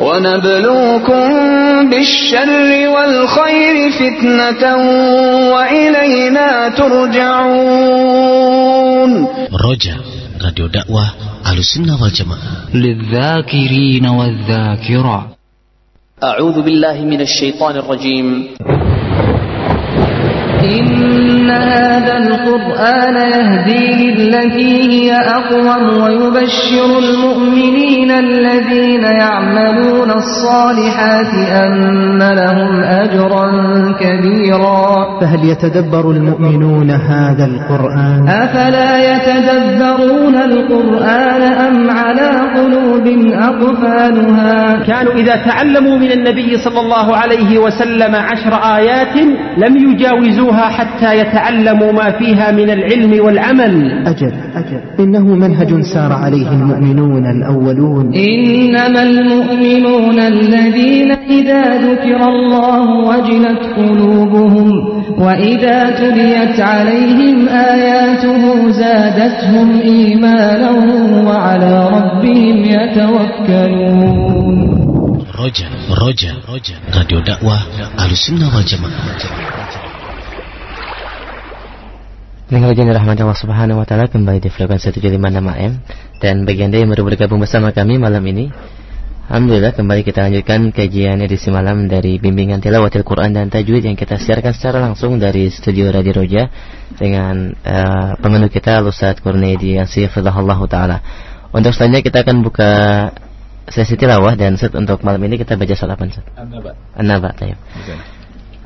ونبلوكم بالشر والخير فتنة وإلينا ترجعون. Roja, radio dakwah Ahlussunnah wal Jamaah. للذاكرين والذاكرات. أعوذ بالله من الشيطان الرجيم. إن هذا القرآن يهدي للتي هي أقوم ويبشر المؤمنين الذين يعملون الصالحات أن لهم أجرا كبيرا. فهل يتدبر المؤمنون هذا القرآن؟ أفلا يتدبرون القرآن أم على قلوب أقفالها؟ كانوا إذا تعلموا من النبي صلى الله عليه وسلم عشر آيات لم يجاوزوها. حتى يتعلموا ما فيها من العلم والعمل. أجل أجل. إنه منهج سار عليه المؤمنون الأولون. إنما المؤمنون الذين إذا ذكر الله وجلت قلوبهم وإذا تليت عليهم آياته زادتهم إيمانا وعلى ربهم يتوكلون. Roja, Roja, Roja, radio dakwah Ahlussunnah wal Jamaah. Dengan rahmat Allah Subhanahu wa taala kembali di frekuensi 756 AM dan bagi Anda yang baru bergabung bersama kami malam ini Alhamdulillah kembali kita lanjutkan kajian edisi malam dari bimbingan tilawatil Quran dan tajwid yang kita siarkan secara langsung dari studio Radio Roja dengan uh, pemenuh kita Ustaz Kurniadi Asifullah taala. Untuk selanjutnya kita akan buka sesi tilawah dan set untuk malam ini kita baca apa Ustaz? An-Naba.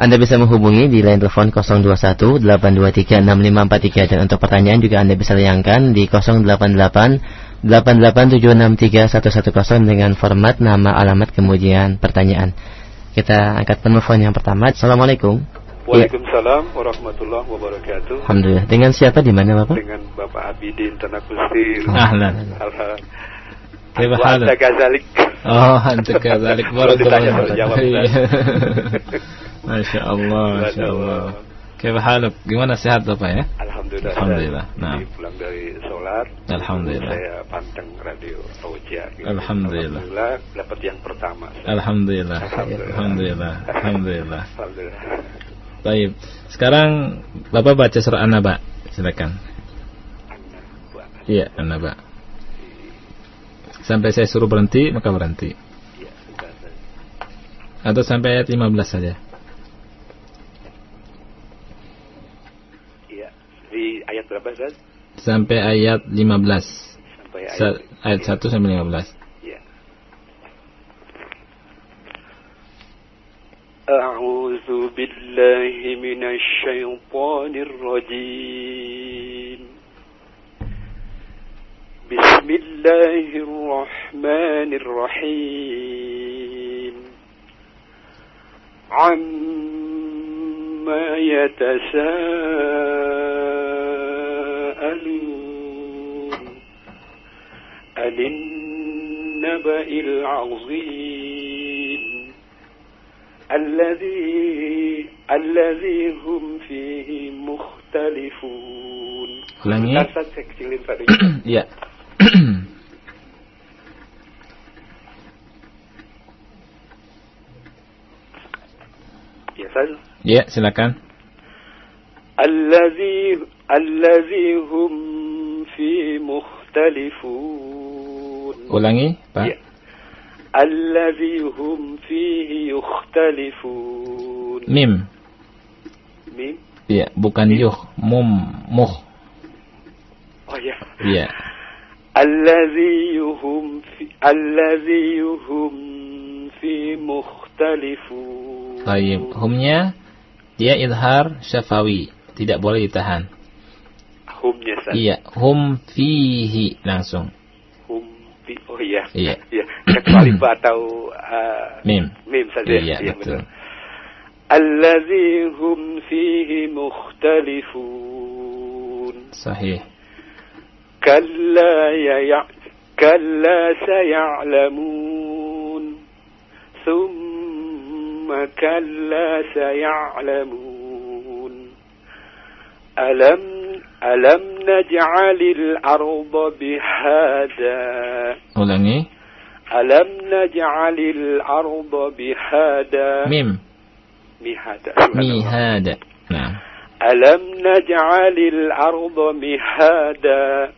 Anda bisa menghubungi di line telepon 021 823 6543 dan untuk pertanyaan juga Anda bisa layangkan di 088 88763 dengan format nama alamat kemudian pertanyaan. Kita angkat penelpon yang pertama. Assalamualaikum. Waalaikumsalam warahmatullahi wabarakatuh. Alhamdulillah. Dengan siapa di mana Bapak? Dengan Bapak Abidin Tanakusir. Ahlan. Alhamdulillah. Kaifa Wa halak? anta kazalik. Oh, anta Barakallahu jawab. Masya Allah, Masya Allah. Kaifa halak? Gimana sehat Bapak ya? Alhamdulillah. Alhamdulillah. Nah. Pulang dari sholat. Alhamdulillah. Saya panteng radio Roja. gitu. Alhamdulillah. Alhamdulillah dapat yang pertama. Alhamdulillah. Alhamdulillah. Alhamdulillah. Alhamdulillah. Alhamdulillah. Baik. Sekarang Bapak baca surah An-Naba. Silakan. Iya, An-Naba. Sampai saya suruh berhenti, maka berhenti. Iya. Atau sampai ayat 15 saja. Berapa Ustaz? Sampai ayat 15. Sampai ayat, Sa- ayat 1 sampai 15. Iya. أعوذ بالله من الشيطان الرجيم بسم الله الرحمن الرحيم عما يسألون. عن ألنبأ العظيم الذي الذي هم فيه مختلفون. Ulangi. ya, silakan. Allazi Allazi fi mukhtalifun. Ulangi, Pak. Ya. Allazi fi fihi yukhtalifun. Mim. Mim? Iya, bukan yuh, mum, muh. Oh ya. ya Allazi fi allazi fi mukhtalifun. Baik, humnya dia ya, idhar syafawi, tidak boleh ditahan. Humnya Ustaz. Iya, hum fihi langsung. hum fi oh iya. Iya. Iya. Kecuali ba atau uh, Mim. mim saja. Iya, betul. الذي هم فيه مختلفون Sahih. كلا يع... كلا سيعلمون ثم كلا سيعلمون ألم Alam naj'alil arda bihada. Ulangi. Alam naj'alil arda bihada. Mim. Mihada. Mihada. Nah. Alam naj'alil arda mihada.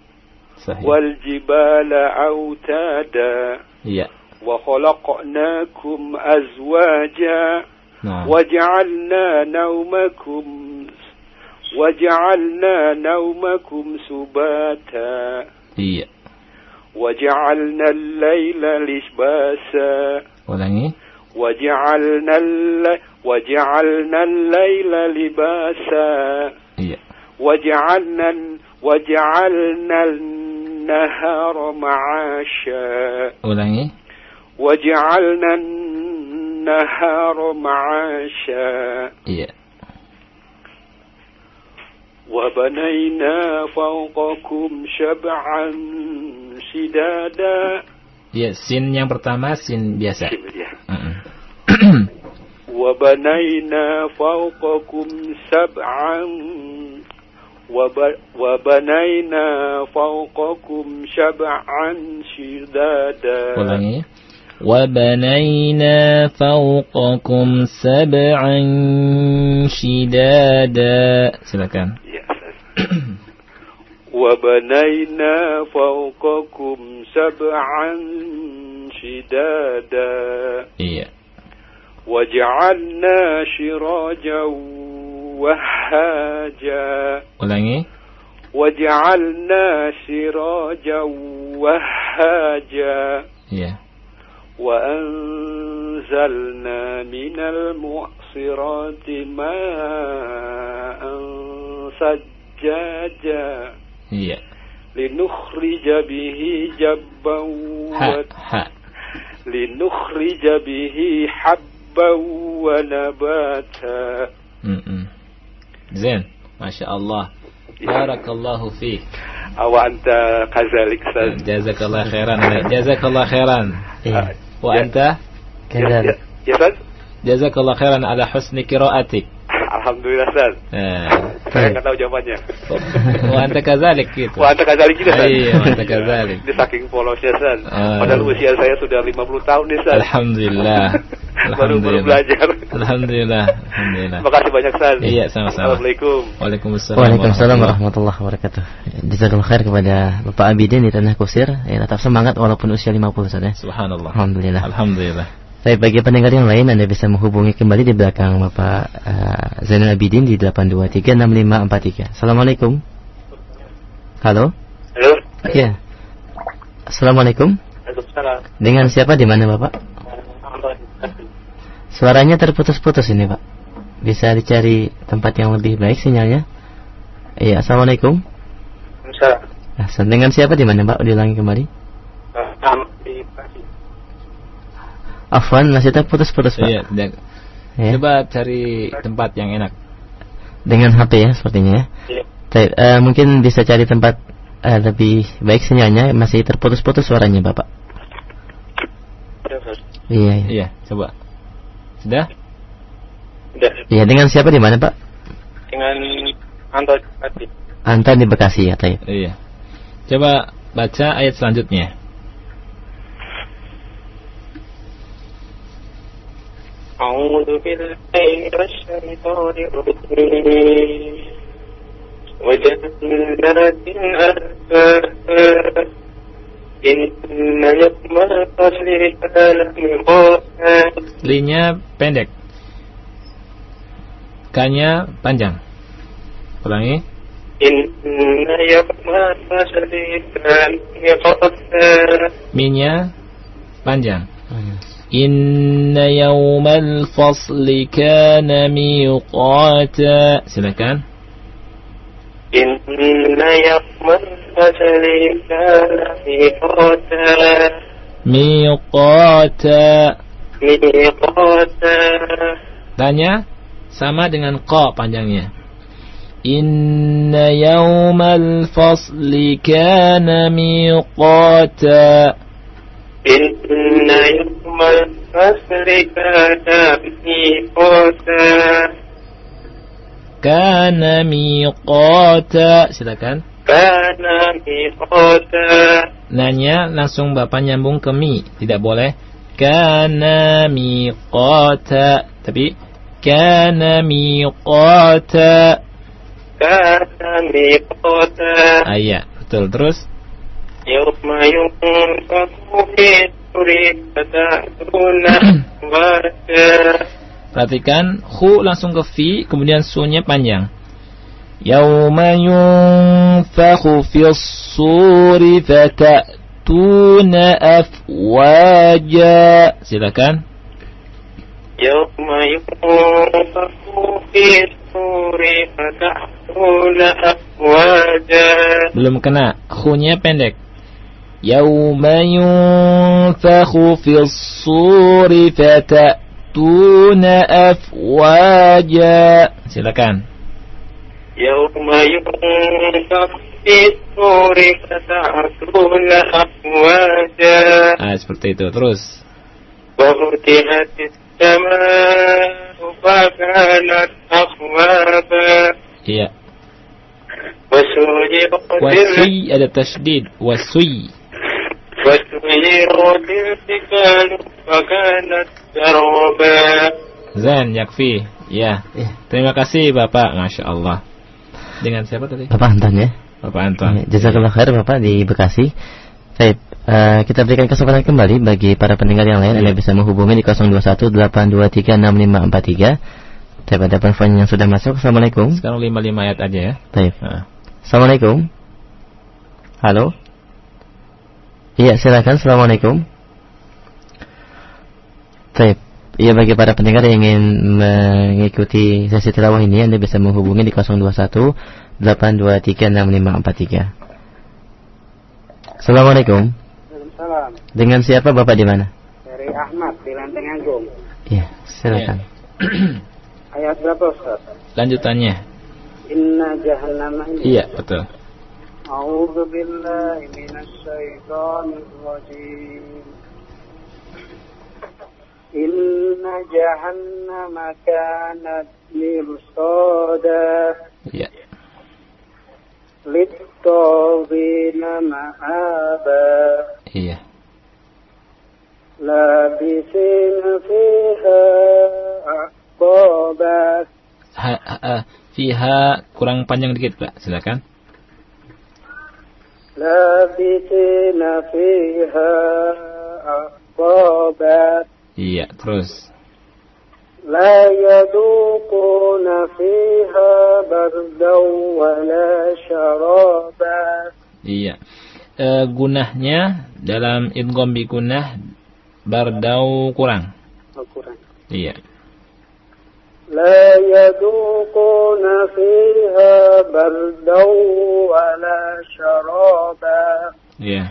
Sahih. Wal صحيح. والجبال أوتادا yeah. وخلقناكم أزواجا نعم. وجعلنا naumakum وجعلنا نومكم سباتا Iya. وجعلنا الليل لباسا Ulangi. وجعلنا الليل وجعلنا الليل لباسا Iya. وجعلنا وجعلنا النهار معاشا Ulangi. وجعلنا النهار معاشا Iya. وبنينا فوقكم شبعا شدادا Iya, sin yang pertama sin biasa. Mm-mm. وبنينا فوقكم سبعا وب... وبنينا فوقكم شبعا شدادا Ulangi. وبنينا فوقكم سبعا شدادا silakan وبنينا فوقكم سبعا شدادا. وجعلنا سراجا وهاجا. Ulangi. وجعلنا سراجا وهاجا. وأنزلنا من المعصرات ماء زجاجا لنخرج به جبا لنخرج به حبا ونباتا. زين. ما شاء الله. بارك الله فيك. أو أنت كذلك جزاك الله خيرا. جزاك الله خيرا. إيه. وأنت؟ كذلك. يا جزاك الله خيرا على حسن قراءتك. الحمد لله ساز Saya nggak tahu jawabannya. Wa anta kadzalik gitu. Wah anda kazalik Ustaz? Iya, wa anta kadzalik. Ini saking polosnya Ah. Padahal usia saya sudah 50 tahun nih Ustaz. Alhamdulillah. Baru baru belajar. Alhamdulillah. Alhamdulillah. Terima kasih banyak Ustaz. Iya sama-sama. Assalamualaikum. Waalaikumsalam Waalaikumsalam warahmatullahi wabarakatuh. Jazakallahu khair kepada Bapak Abidin di Tanah Kusir. Ya, tetap semangat walaupun usia 50 saja. Subhanallah. Alhamdulillah. Alhamdulillah Baik, bagi pendengar yang lain Anda bisa menghubungi kembali di belakang Bapak uh, Zainal Abidin di 8236543. Assalamualaikum. Halo? Halo Iya. Assalamualaikum. Waalaikumsalam Dengan siapa di mana Bapak? Suaranya terputus-putus ini Pak. Bisa dicari tempat yang lebih baik sinyalnya? Iya, Assalamualaikum. Waalaikumsalam Nah, dengan siapa di mana Pak? Ulangi kembali. Afwan, masih terputus-putus Pak. Iya tidak. Ya. Coba cari tempat yang enak Dengan HP ya sepertinya ya. Iya. Baik, eh, mungkin bisa cari tempat eh, lebih baik sinyalnya masih terputus-putus suaranya Bapak. Iya, iya. Iya coba Sudah? Udah Iya, dengan siapa di mana Pak? dengan Anto Ati Anta di Bekasi ya, Taib. Iya Coba baca ayat selanjutnya أعوذ بالله من الشيطان الرجيم وجنات ألفافا إن يوم الفصل كان ميقاتا Linya pendek Kanya panjang Ulangi إن يوم الفصل كان ميقاتا Minya panjang Inna yawmal fasli kana miqata Silakan إن يوم الفصل كان ميقاتا miqata. ميقاتا Tanya sama dengan qa panjangnya. Inna yawmal fasli kana miqata. إن يوم الفصل كان ميقاتا Kana miqata. Silakan. كان ميقاتا Nanya langsung Bapak nyambung ke mi. Tidak boleh. Kana miqata. Tapi kana miqata. كان ميقاتا Ah, iya, betul. Terus يوم ينفخ في الصور فتأتون أفواجا Perhatikan khu langsung ke fi kemudian sunya panjang. Yauma yunfakhu fis suri fatatuna afwaja. Silakan. Yauma yunfakhu fis suri fatatuna afwaja. Belum kena. Khunya pendek. Yauma yunfakhu fis suri fatatuna afwaja. Silakan. يوم ينفخ في الصور فتأتون أفواجا Ah, seperti itu. Terus. وفتحت السماء فكانت أبوابا Iya. وسيرت Wasui ada tasdid. Wasui. وسيرت الجبال فكانت سرابا Zan, yakfi. Ya. Terima kasih Bapak. Masya Allah. Dengan siapa tadi? Bapak Anton ya. Bapak Anton. Jazakallah khair Bapak di Bekasi. Baik, eh, kita berikan kesempatan kembali bagi para pendengar yang lain Anda bisa menghubungi di 0218236543. Saya pada telepon yang sudah masuk. Assalamualaikum. Sekarang 55 ayat aja ya. Baik. Nah. Assalamualaikum. Halo. Iya, silakan. Assalamualaikum. Baik. Iya bagi para pendengar yang ingin mengikuti sesi tilawah ini Anda bisa menghubungi di 021 823 6543. Assalamualaikum. Salam Dengan siapa Bapak di mana? dari Ahmad di Lenteng Agung. Iya, silakan. Ayat berapa Ustaz? Lanjutannya. Inna jahannama ini. Iya, betul. A'udzu billahi minasy syaithanir rajim. Inna jahannama kanat mirsada Iya. lit-taghina ma'aba Iya. Ha, ha, ha, fiha kurang panjang dikit, Pak. Silakan labithina fiha aqabat Iya, terus. La yaduquna fiha bardaw wa la syaraba. Iya. E, gunahnya dalam idgham bi gunah bardau kurang. Kurang. Iya. لا يذوقون فيها بردا ولا شرابا Iya.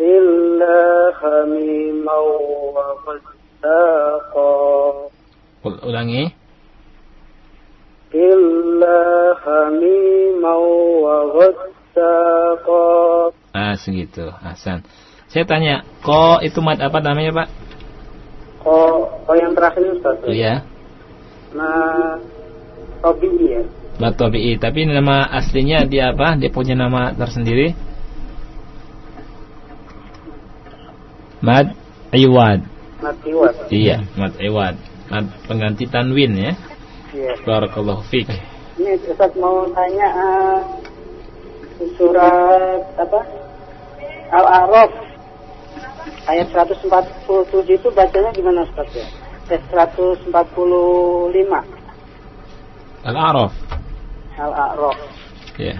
إلا حميما وغساقا Ul- ulangi. إلا حميما وغساقا Ah, segitu. Hasan. Saya tanya, ko itu mat apa namanya, Pak? Oh, oh yang terakhir ini Ustaz Iya. Nah, Tobi ya Mat tabi'i, tapi nama aslinya dia apa? Dia punya nama tersendiri. Mad Iwad. Mati wat Iya, Mad Iwad. Mad pengganti tanwin ya. Iya Barakallahu fiik. Ini Ustaz mau tanya uh, surat apa? Al-A'raf ayat 147 itu bacanya gimana Ustaz ya? Eh, 145 Al-A'raf. Al-A'raf. Ya.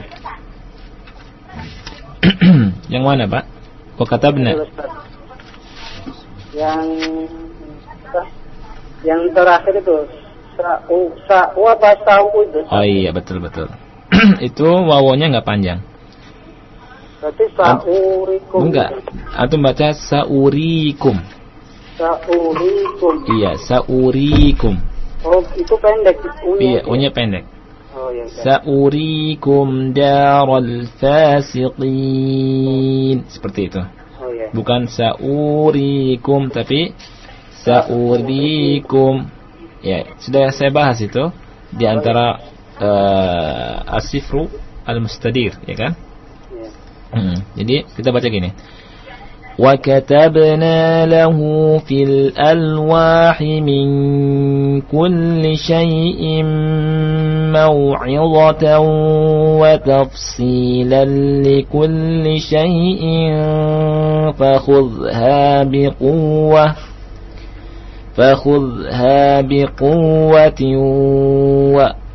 Yang mana, Pak? Kok kata benar? Yang? Yang terakhir itu sa'u sa'u apa sa'u itu? Oh iya, betul betul. itu wawonya nggak panjang. Berarti saurikum. Enggak. Antum baca saurikum. Saurikum. Iya, saurikum. Oh, itu pendek. Iya, unya pendek. Oh, iya. Saurikum daral fasiqin. Seperti itu. Oh, iya. Bukan saurikum tapi saurikum. Ya, sudah saya bahas itu di antara uh, asifru al-mustadir, ya kan? Hmm. Jadi kita baca gini. وكتبنا له في الألواح من كل شيء موعظة وتفصيلا لكل شيء فخذها بقوة فخذها بقوة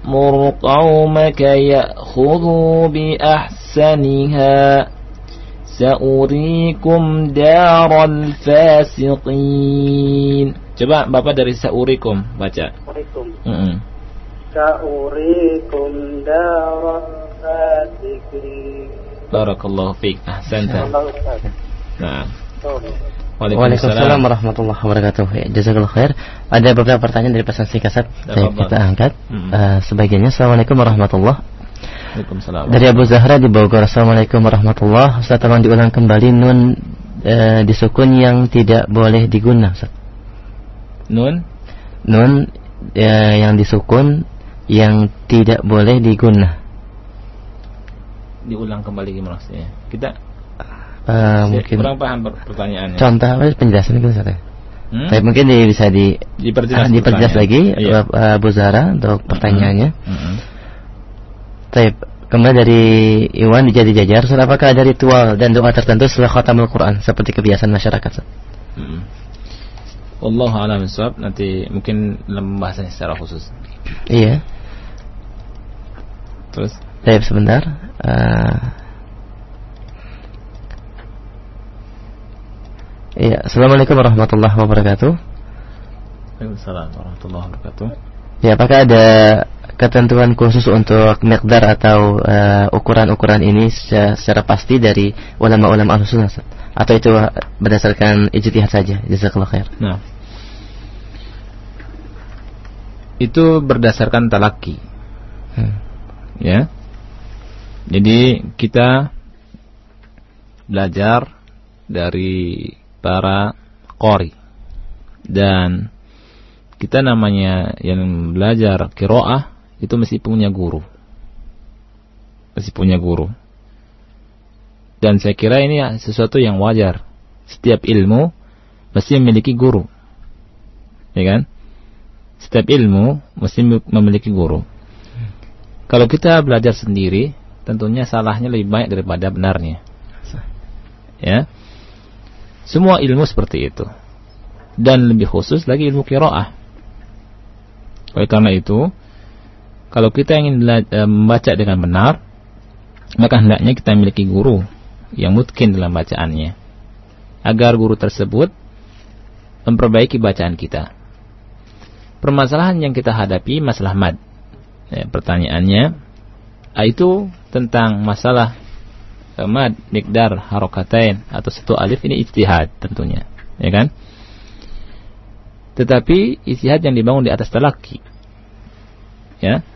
وأمر قومك يأخذوا بأحسنها Sa'urikum daral fasiqin. Coba Bapak dari Sa'urikum baca. Sa'urikum. Mm -hmm. Sa'urikum daral fasiqin. Barakallahu fiik. Ahsanta. Nah. Waalaikumsalam warahmatullahi wabarakatuh. Ya, Jazakallah khair. Ada beberapa pertanyaan dari pesan singkat Saya kita angkat. Hmm. Uh, sebagiannya Assalamualaikum warahmatullahi dari Abu Zahra di Bogor. Assalamualaikum warahmatullahi Ustaz tolong diulang kembali nun e, disukun yang tidak boleh diguna Ustaz. Nun? Nun e, yang disukun yang tidak boleh diguna. Diulang kembali gimana maksudnya? Kita uh, mungkin kurang paham pertanyaannya. Contoh apa penjelasan itu Ustaz? Hmm? Tapi mungkin bisa di diperjelas, uh, diperjelas lagi iya. Abu Zahra untuk pertanyaannya. Hmm. Hmm. Taib. Kemudian dari Iwan di Jadi Jajar, apakah ada ritual dan doa tertentu setelah khatamul Quran seperti kebiasaan masyarakat? Hmm. Allah alam sebab nanti mungkin dalam pembahasannya secara khusus. Iya. Terus? Taib sebentar. Uh, Iya, Assalamualaikum warahmatullahi wabarakatuh. Waalaikumsalam warahmatullahi wabarakatuh. Ya, apakah ada ketentuan khusus untuk miqdar atau uh, ukuran-ukuran ini secara, secara pasti dari ulama-ulama al-sunnah atau itu berdasarkan ijtihad saja jazakallahu khair nah itu berdasarkan talaki hmm. ya jadi kita belajar dari para qori dan kita namanya yang belajar kiroah itu mesti punya guru. Mesti punya guru. Dan saya kira ini sesuatu yang wajar. Setiap ilmu mesti memiliki guru. Ya kan? Setiap ilmu mesti memiliki guru. Kalau kita belajar sendiri, tentunya salahnya lebih banyak daripada benarnya. Ya. Semua ilmu seperti itu. Dan lebih khusus lagi ilmu kiroah. Oleh karena itu, kalau kita ingin eh, membaca dengan benar, maka hendaknya kita memiliki guru yang mungkin dalam bacaannya. Agar guru tersebut memperbaiki bacaan kita. Permasalahan yang kita hadapi masalah mad. Ya, pertanyaannya itu tentang masalah mad, mikdar, harokatain atau satu alif ini ijtihad tentunya, ya kan? Tetapi ijtihad yang dibangun di atas talaki. Ya,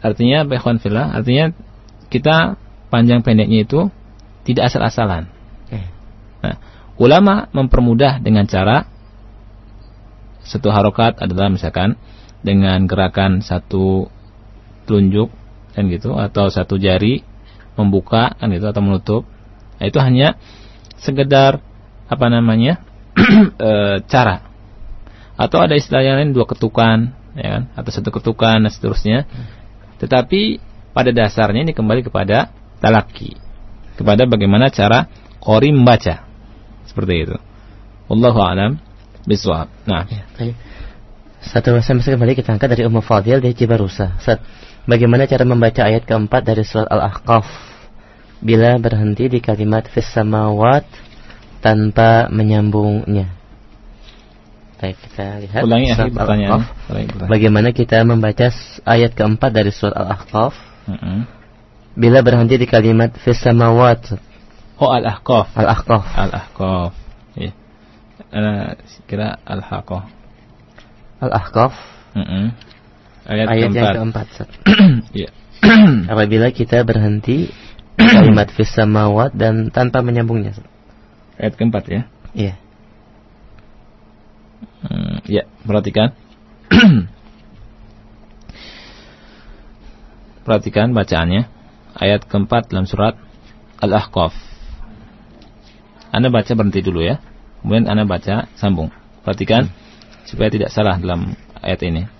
Artinya ikhwan fillah, artinya kita panjang pendeknya itu tidak asal-asalan. Nah, ulama mempermudah dengan cara satu harokat adalah misalkan dengan gerakan satu telunjuk kan gitu atau satu jari membuka kan gitu atau menutup. Nah, itu hanya sekedar apa namanya e, cara atau ada istilah yang lain dua ketukan ya kan atau satu ketukan dan seterusnya tetapi pada dasarnya ini kembali kepada talaki. Kepada bagaimana cara qori membaca. Seperti itu. Wallahu a'lam bishawab. Nah. Ya, Satu SMS kembali kita angkat dari Ummu Fadil di Cibarusa. Sat, bagaimana cara membaca ayat keempat dari surat Al-Ahqaf bila berhenti di kalimat fis samawat tanpa menyambungnya? Baik, kita lihat. Ulangi ya, pertanyaan. Bagaimana kita membaca ayat keempat dari surat Al-Ahqaf? Mm -hmm. Bila berhenti di kalimat fis samawat. Oh Al-Ahqaf. Al-Ahqaf. Al-Ahqaf. Ya. Ana kira Al-Haqqah. Al-Ahqaf. Mm -mm. Ayat, Ayat keempat. yang keempat. Ustaz. Iya. Apabila kita berhenti kalimat fis samawat dan tanpa menyambungnya. Ayat keempat ya. Iya. Hmm, ya, perhatikan. perhatikan bacaannya. Ayat keempat dalam surat Al-Ahqaf. Anda baca berhenti dulu ya. Kemudian Anda baca sambung. Perhatikan supaya tidak salah dalam ayat ini.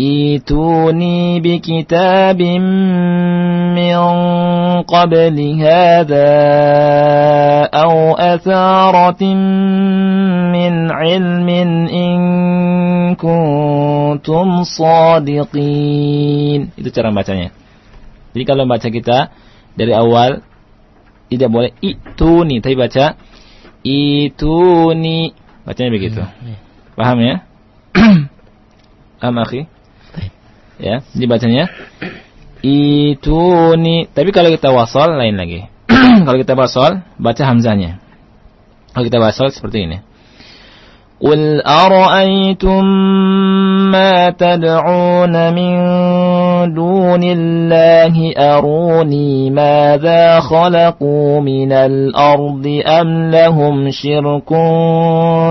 ايتوني بكتاب من قبل هذا أو أثارة من علم إن كنتم صادقين itu cara bacanya jadi kalau baca kita dari awal tidak boleh ituni tapi baca ituni bacanya begitu paham ya paham akhi ya dibacanya ituni tapi kalau kita wasal lain lagi kalau kita wasal baca hamzahnya kalau kita wasal seperti ini قل أرأيتم ما تدعون من دون الله أروني ماذا خلقوا من الأرض أم لهم شرك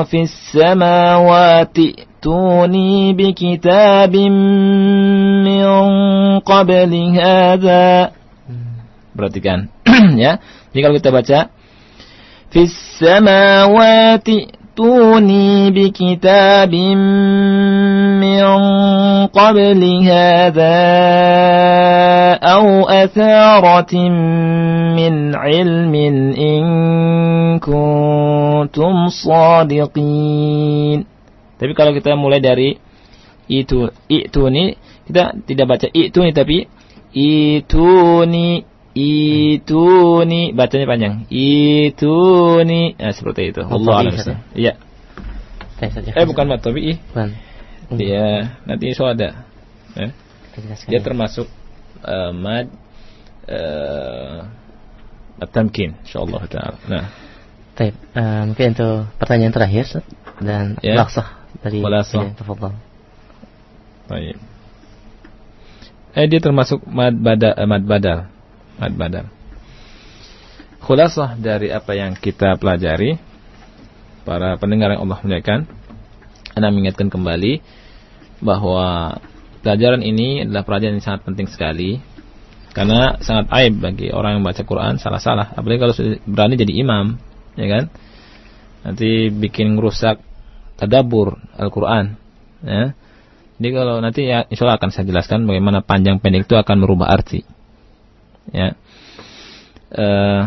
في السماوات ائتوني بكتاب من قبل هذا perhatikan ya jadi kalau kita baca fis samawati tuni bi kitabim min qabli hadha aw atharatin min ilmin in kuntum sadiqin Tapi kalau kita mulai dari itu itu ni kita tidak baca itu ni tapi itu ni itu ni bacanya panjang. Itu ni nah, seperti itu. Allah alam iya. Eh bukan mat tapi iya nanti so ada. Ya. dia termasuk uh, mad uh, tamkin insyaallah taala. Nah. Baik, uh, mungkin untuk pertanyaan terakhir dan Ya. laksah ya, tafadhal. Baik. Eh dia termasuk mad badal, eh, mad badal, mad badal. Khulasah dari apa yang kita pelajari, para pendengar yang Allah muliakan, Anda mengingatkan kembali bahwa pelajaran ini adalah pelajaran yang sangat penting sekali karena sangat aib bagi orang yang baca Quran salah-salah apalagi kalau berani jadi imam ya kan nanti bikin merusak tadabur Al-Quran. Ya. Jadi kalau nanti ya insya Allah akan saya jelaskan bagaimana panjang pendek itu akan merubah arti. Ya. Eh,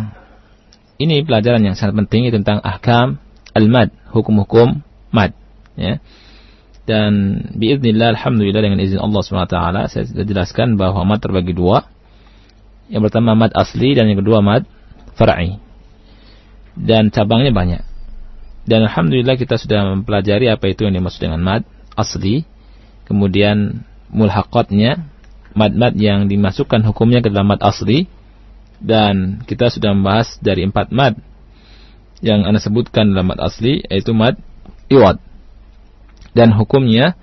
ini pelajaran yang sangat penting tentang ahkam al-mad hukum-hukum mad. Ya. Dan biiznillah alhamdulillah dengan izin Allah SWT saya sudah jelaskan bahwa mad terbagi dua. Yang pertama mad asli dan yang kedua mad far'i. Dan cabangnya banyak dan alhamdulillah kita sudah mempelajari apa itu yang dimaksud dengan mad asli. Kemudian mulhaqatnya mad-mad yang dimasukkan hukumnya ke dalam mad asli. Dan kita sudah membahas dari empat mad yang anda sebutkan dalam mad asli yaitu mad iwad. Dan hukumnya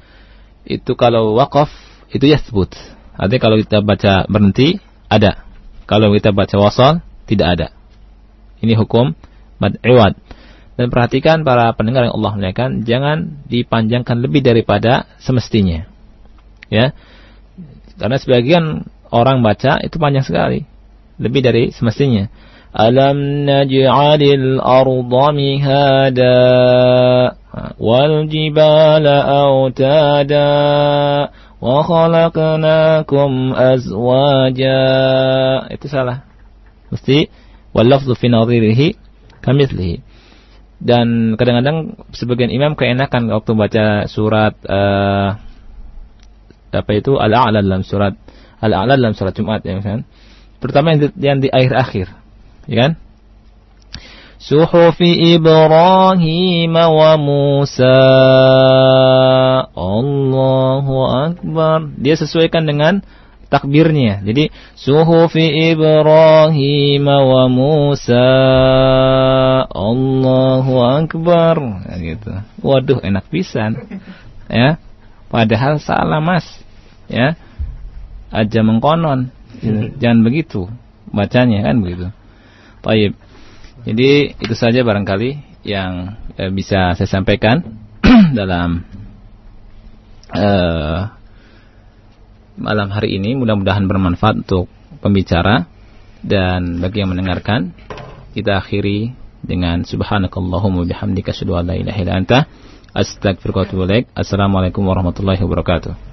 itu kalau wakaf itu yathbut. Artinya kalau kita baca berhenti ada. Kalau kita baca wasal tidak ada. Ini hukum mad iwad dan perhatikan para pendengar yang Allah muliakan jangan dipanjangkan lebih daripada semestinya. Ya. Karena sebagian orang baca itu panjang sekali. Lebih dari semestinya. Alam naj'alil arda mihada wal jibala autada wa khalaqnakum azwaja. Itu salah. Mesti wal lafzu fi nadhirihi kamitslihi dan kadang-kadang sebagian imam keenakan waktu baca surat uh, Apa itu al-a'la dalam surat al-a'la dalam surat Jumat ya kan? Terutama yang di, yang di akhir-akhir. Ya kan? Suhufi Ibrahim wa Musa. Allahu Akbar. Dia sesuaikan dengan takbirnya. Jadi suhufi Ibrahim wa Musa. Allahu Akbar. Nah, gitu. Waduh, enak pisan. Ya. Padahal salah Mas. Ya. Aja mengkonon. Jangan begitu bacanya kan begitu. Baik. Jadi itu saja barangkali yang eh, bisa saya sampaikan dalam eh, malam hari ini mudah-mudahan bermanfaat untuk pembicara dan bagi yang mendengarkan kita akhiri dengan subhanakallahumma bihamdika asyhadu an la ilaha illa anta astaghfiruka wa atubu assalamualaikum warahmatullahi wabarakatuh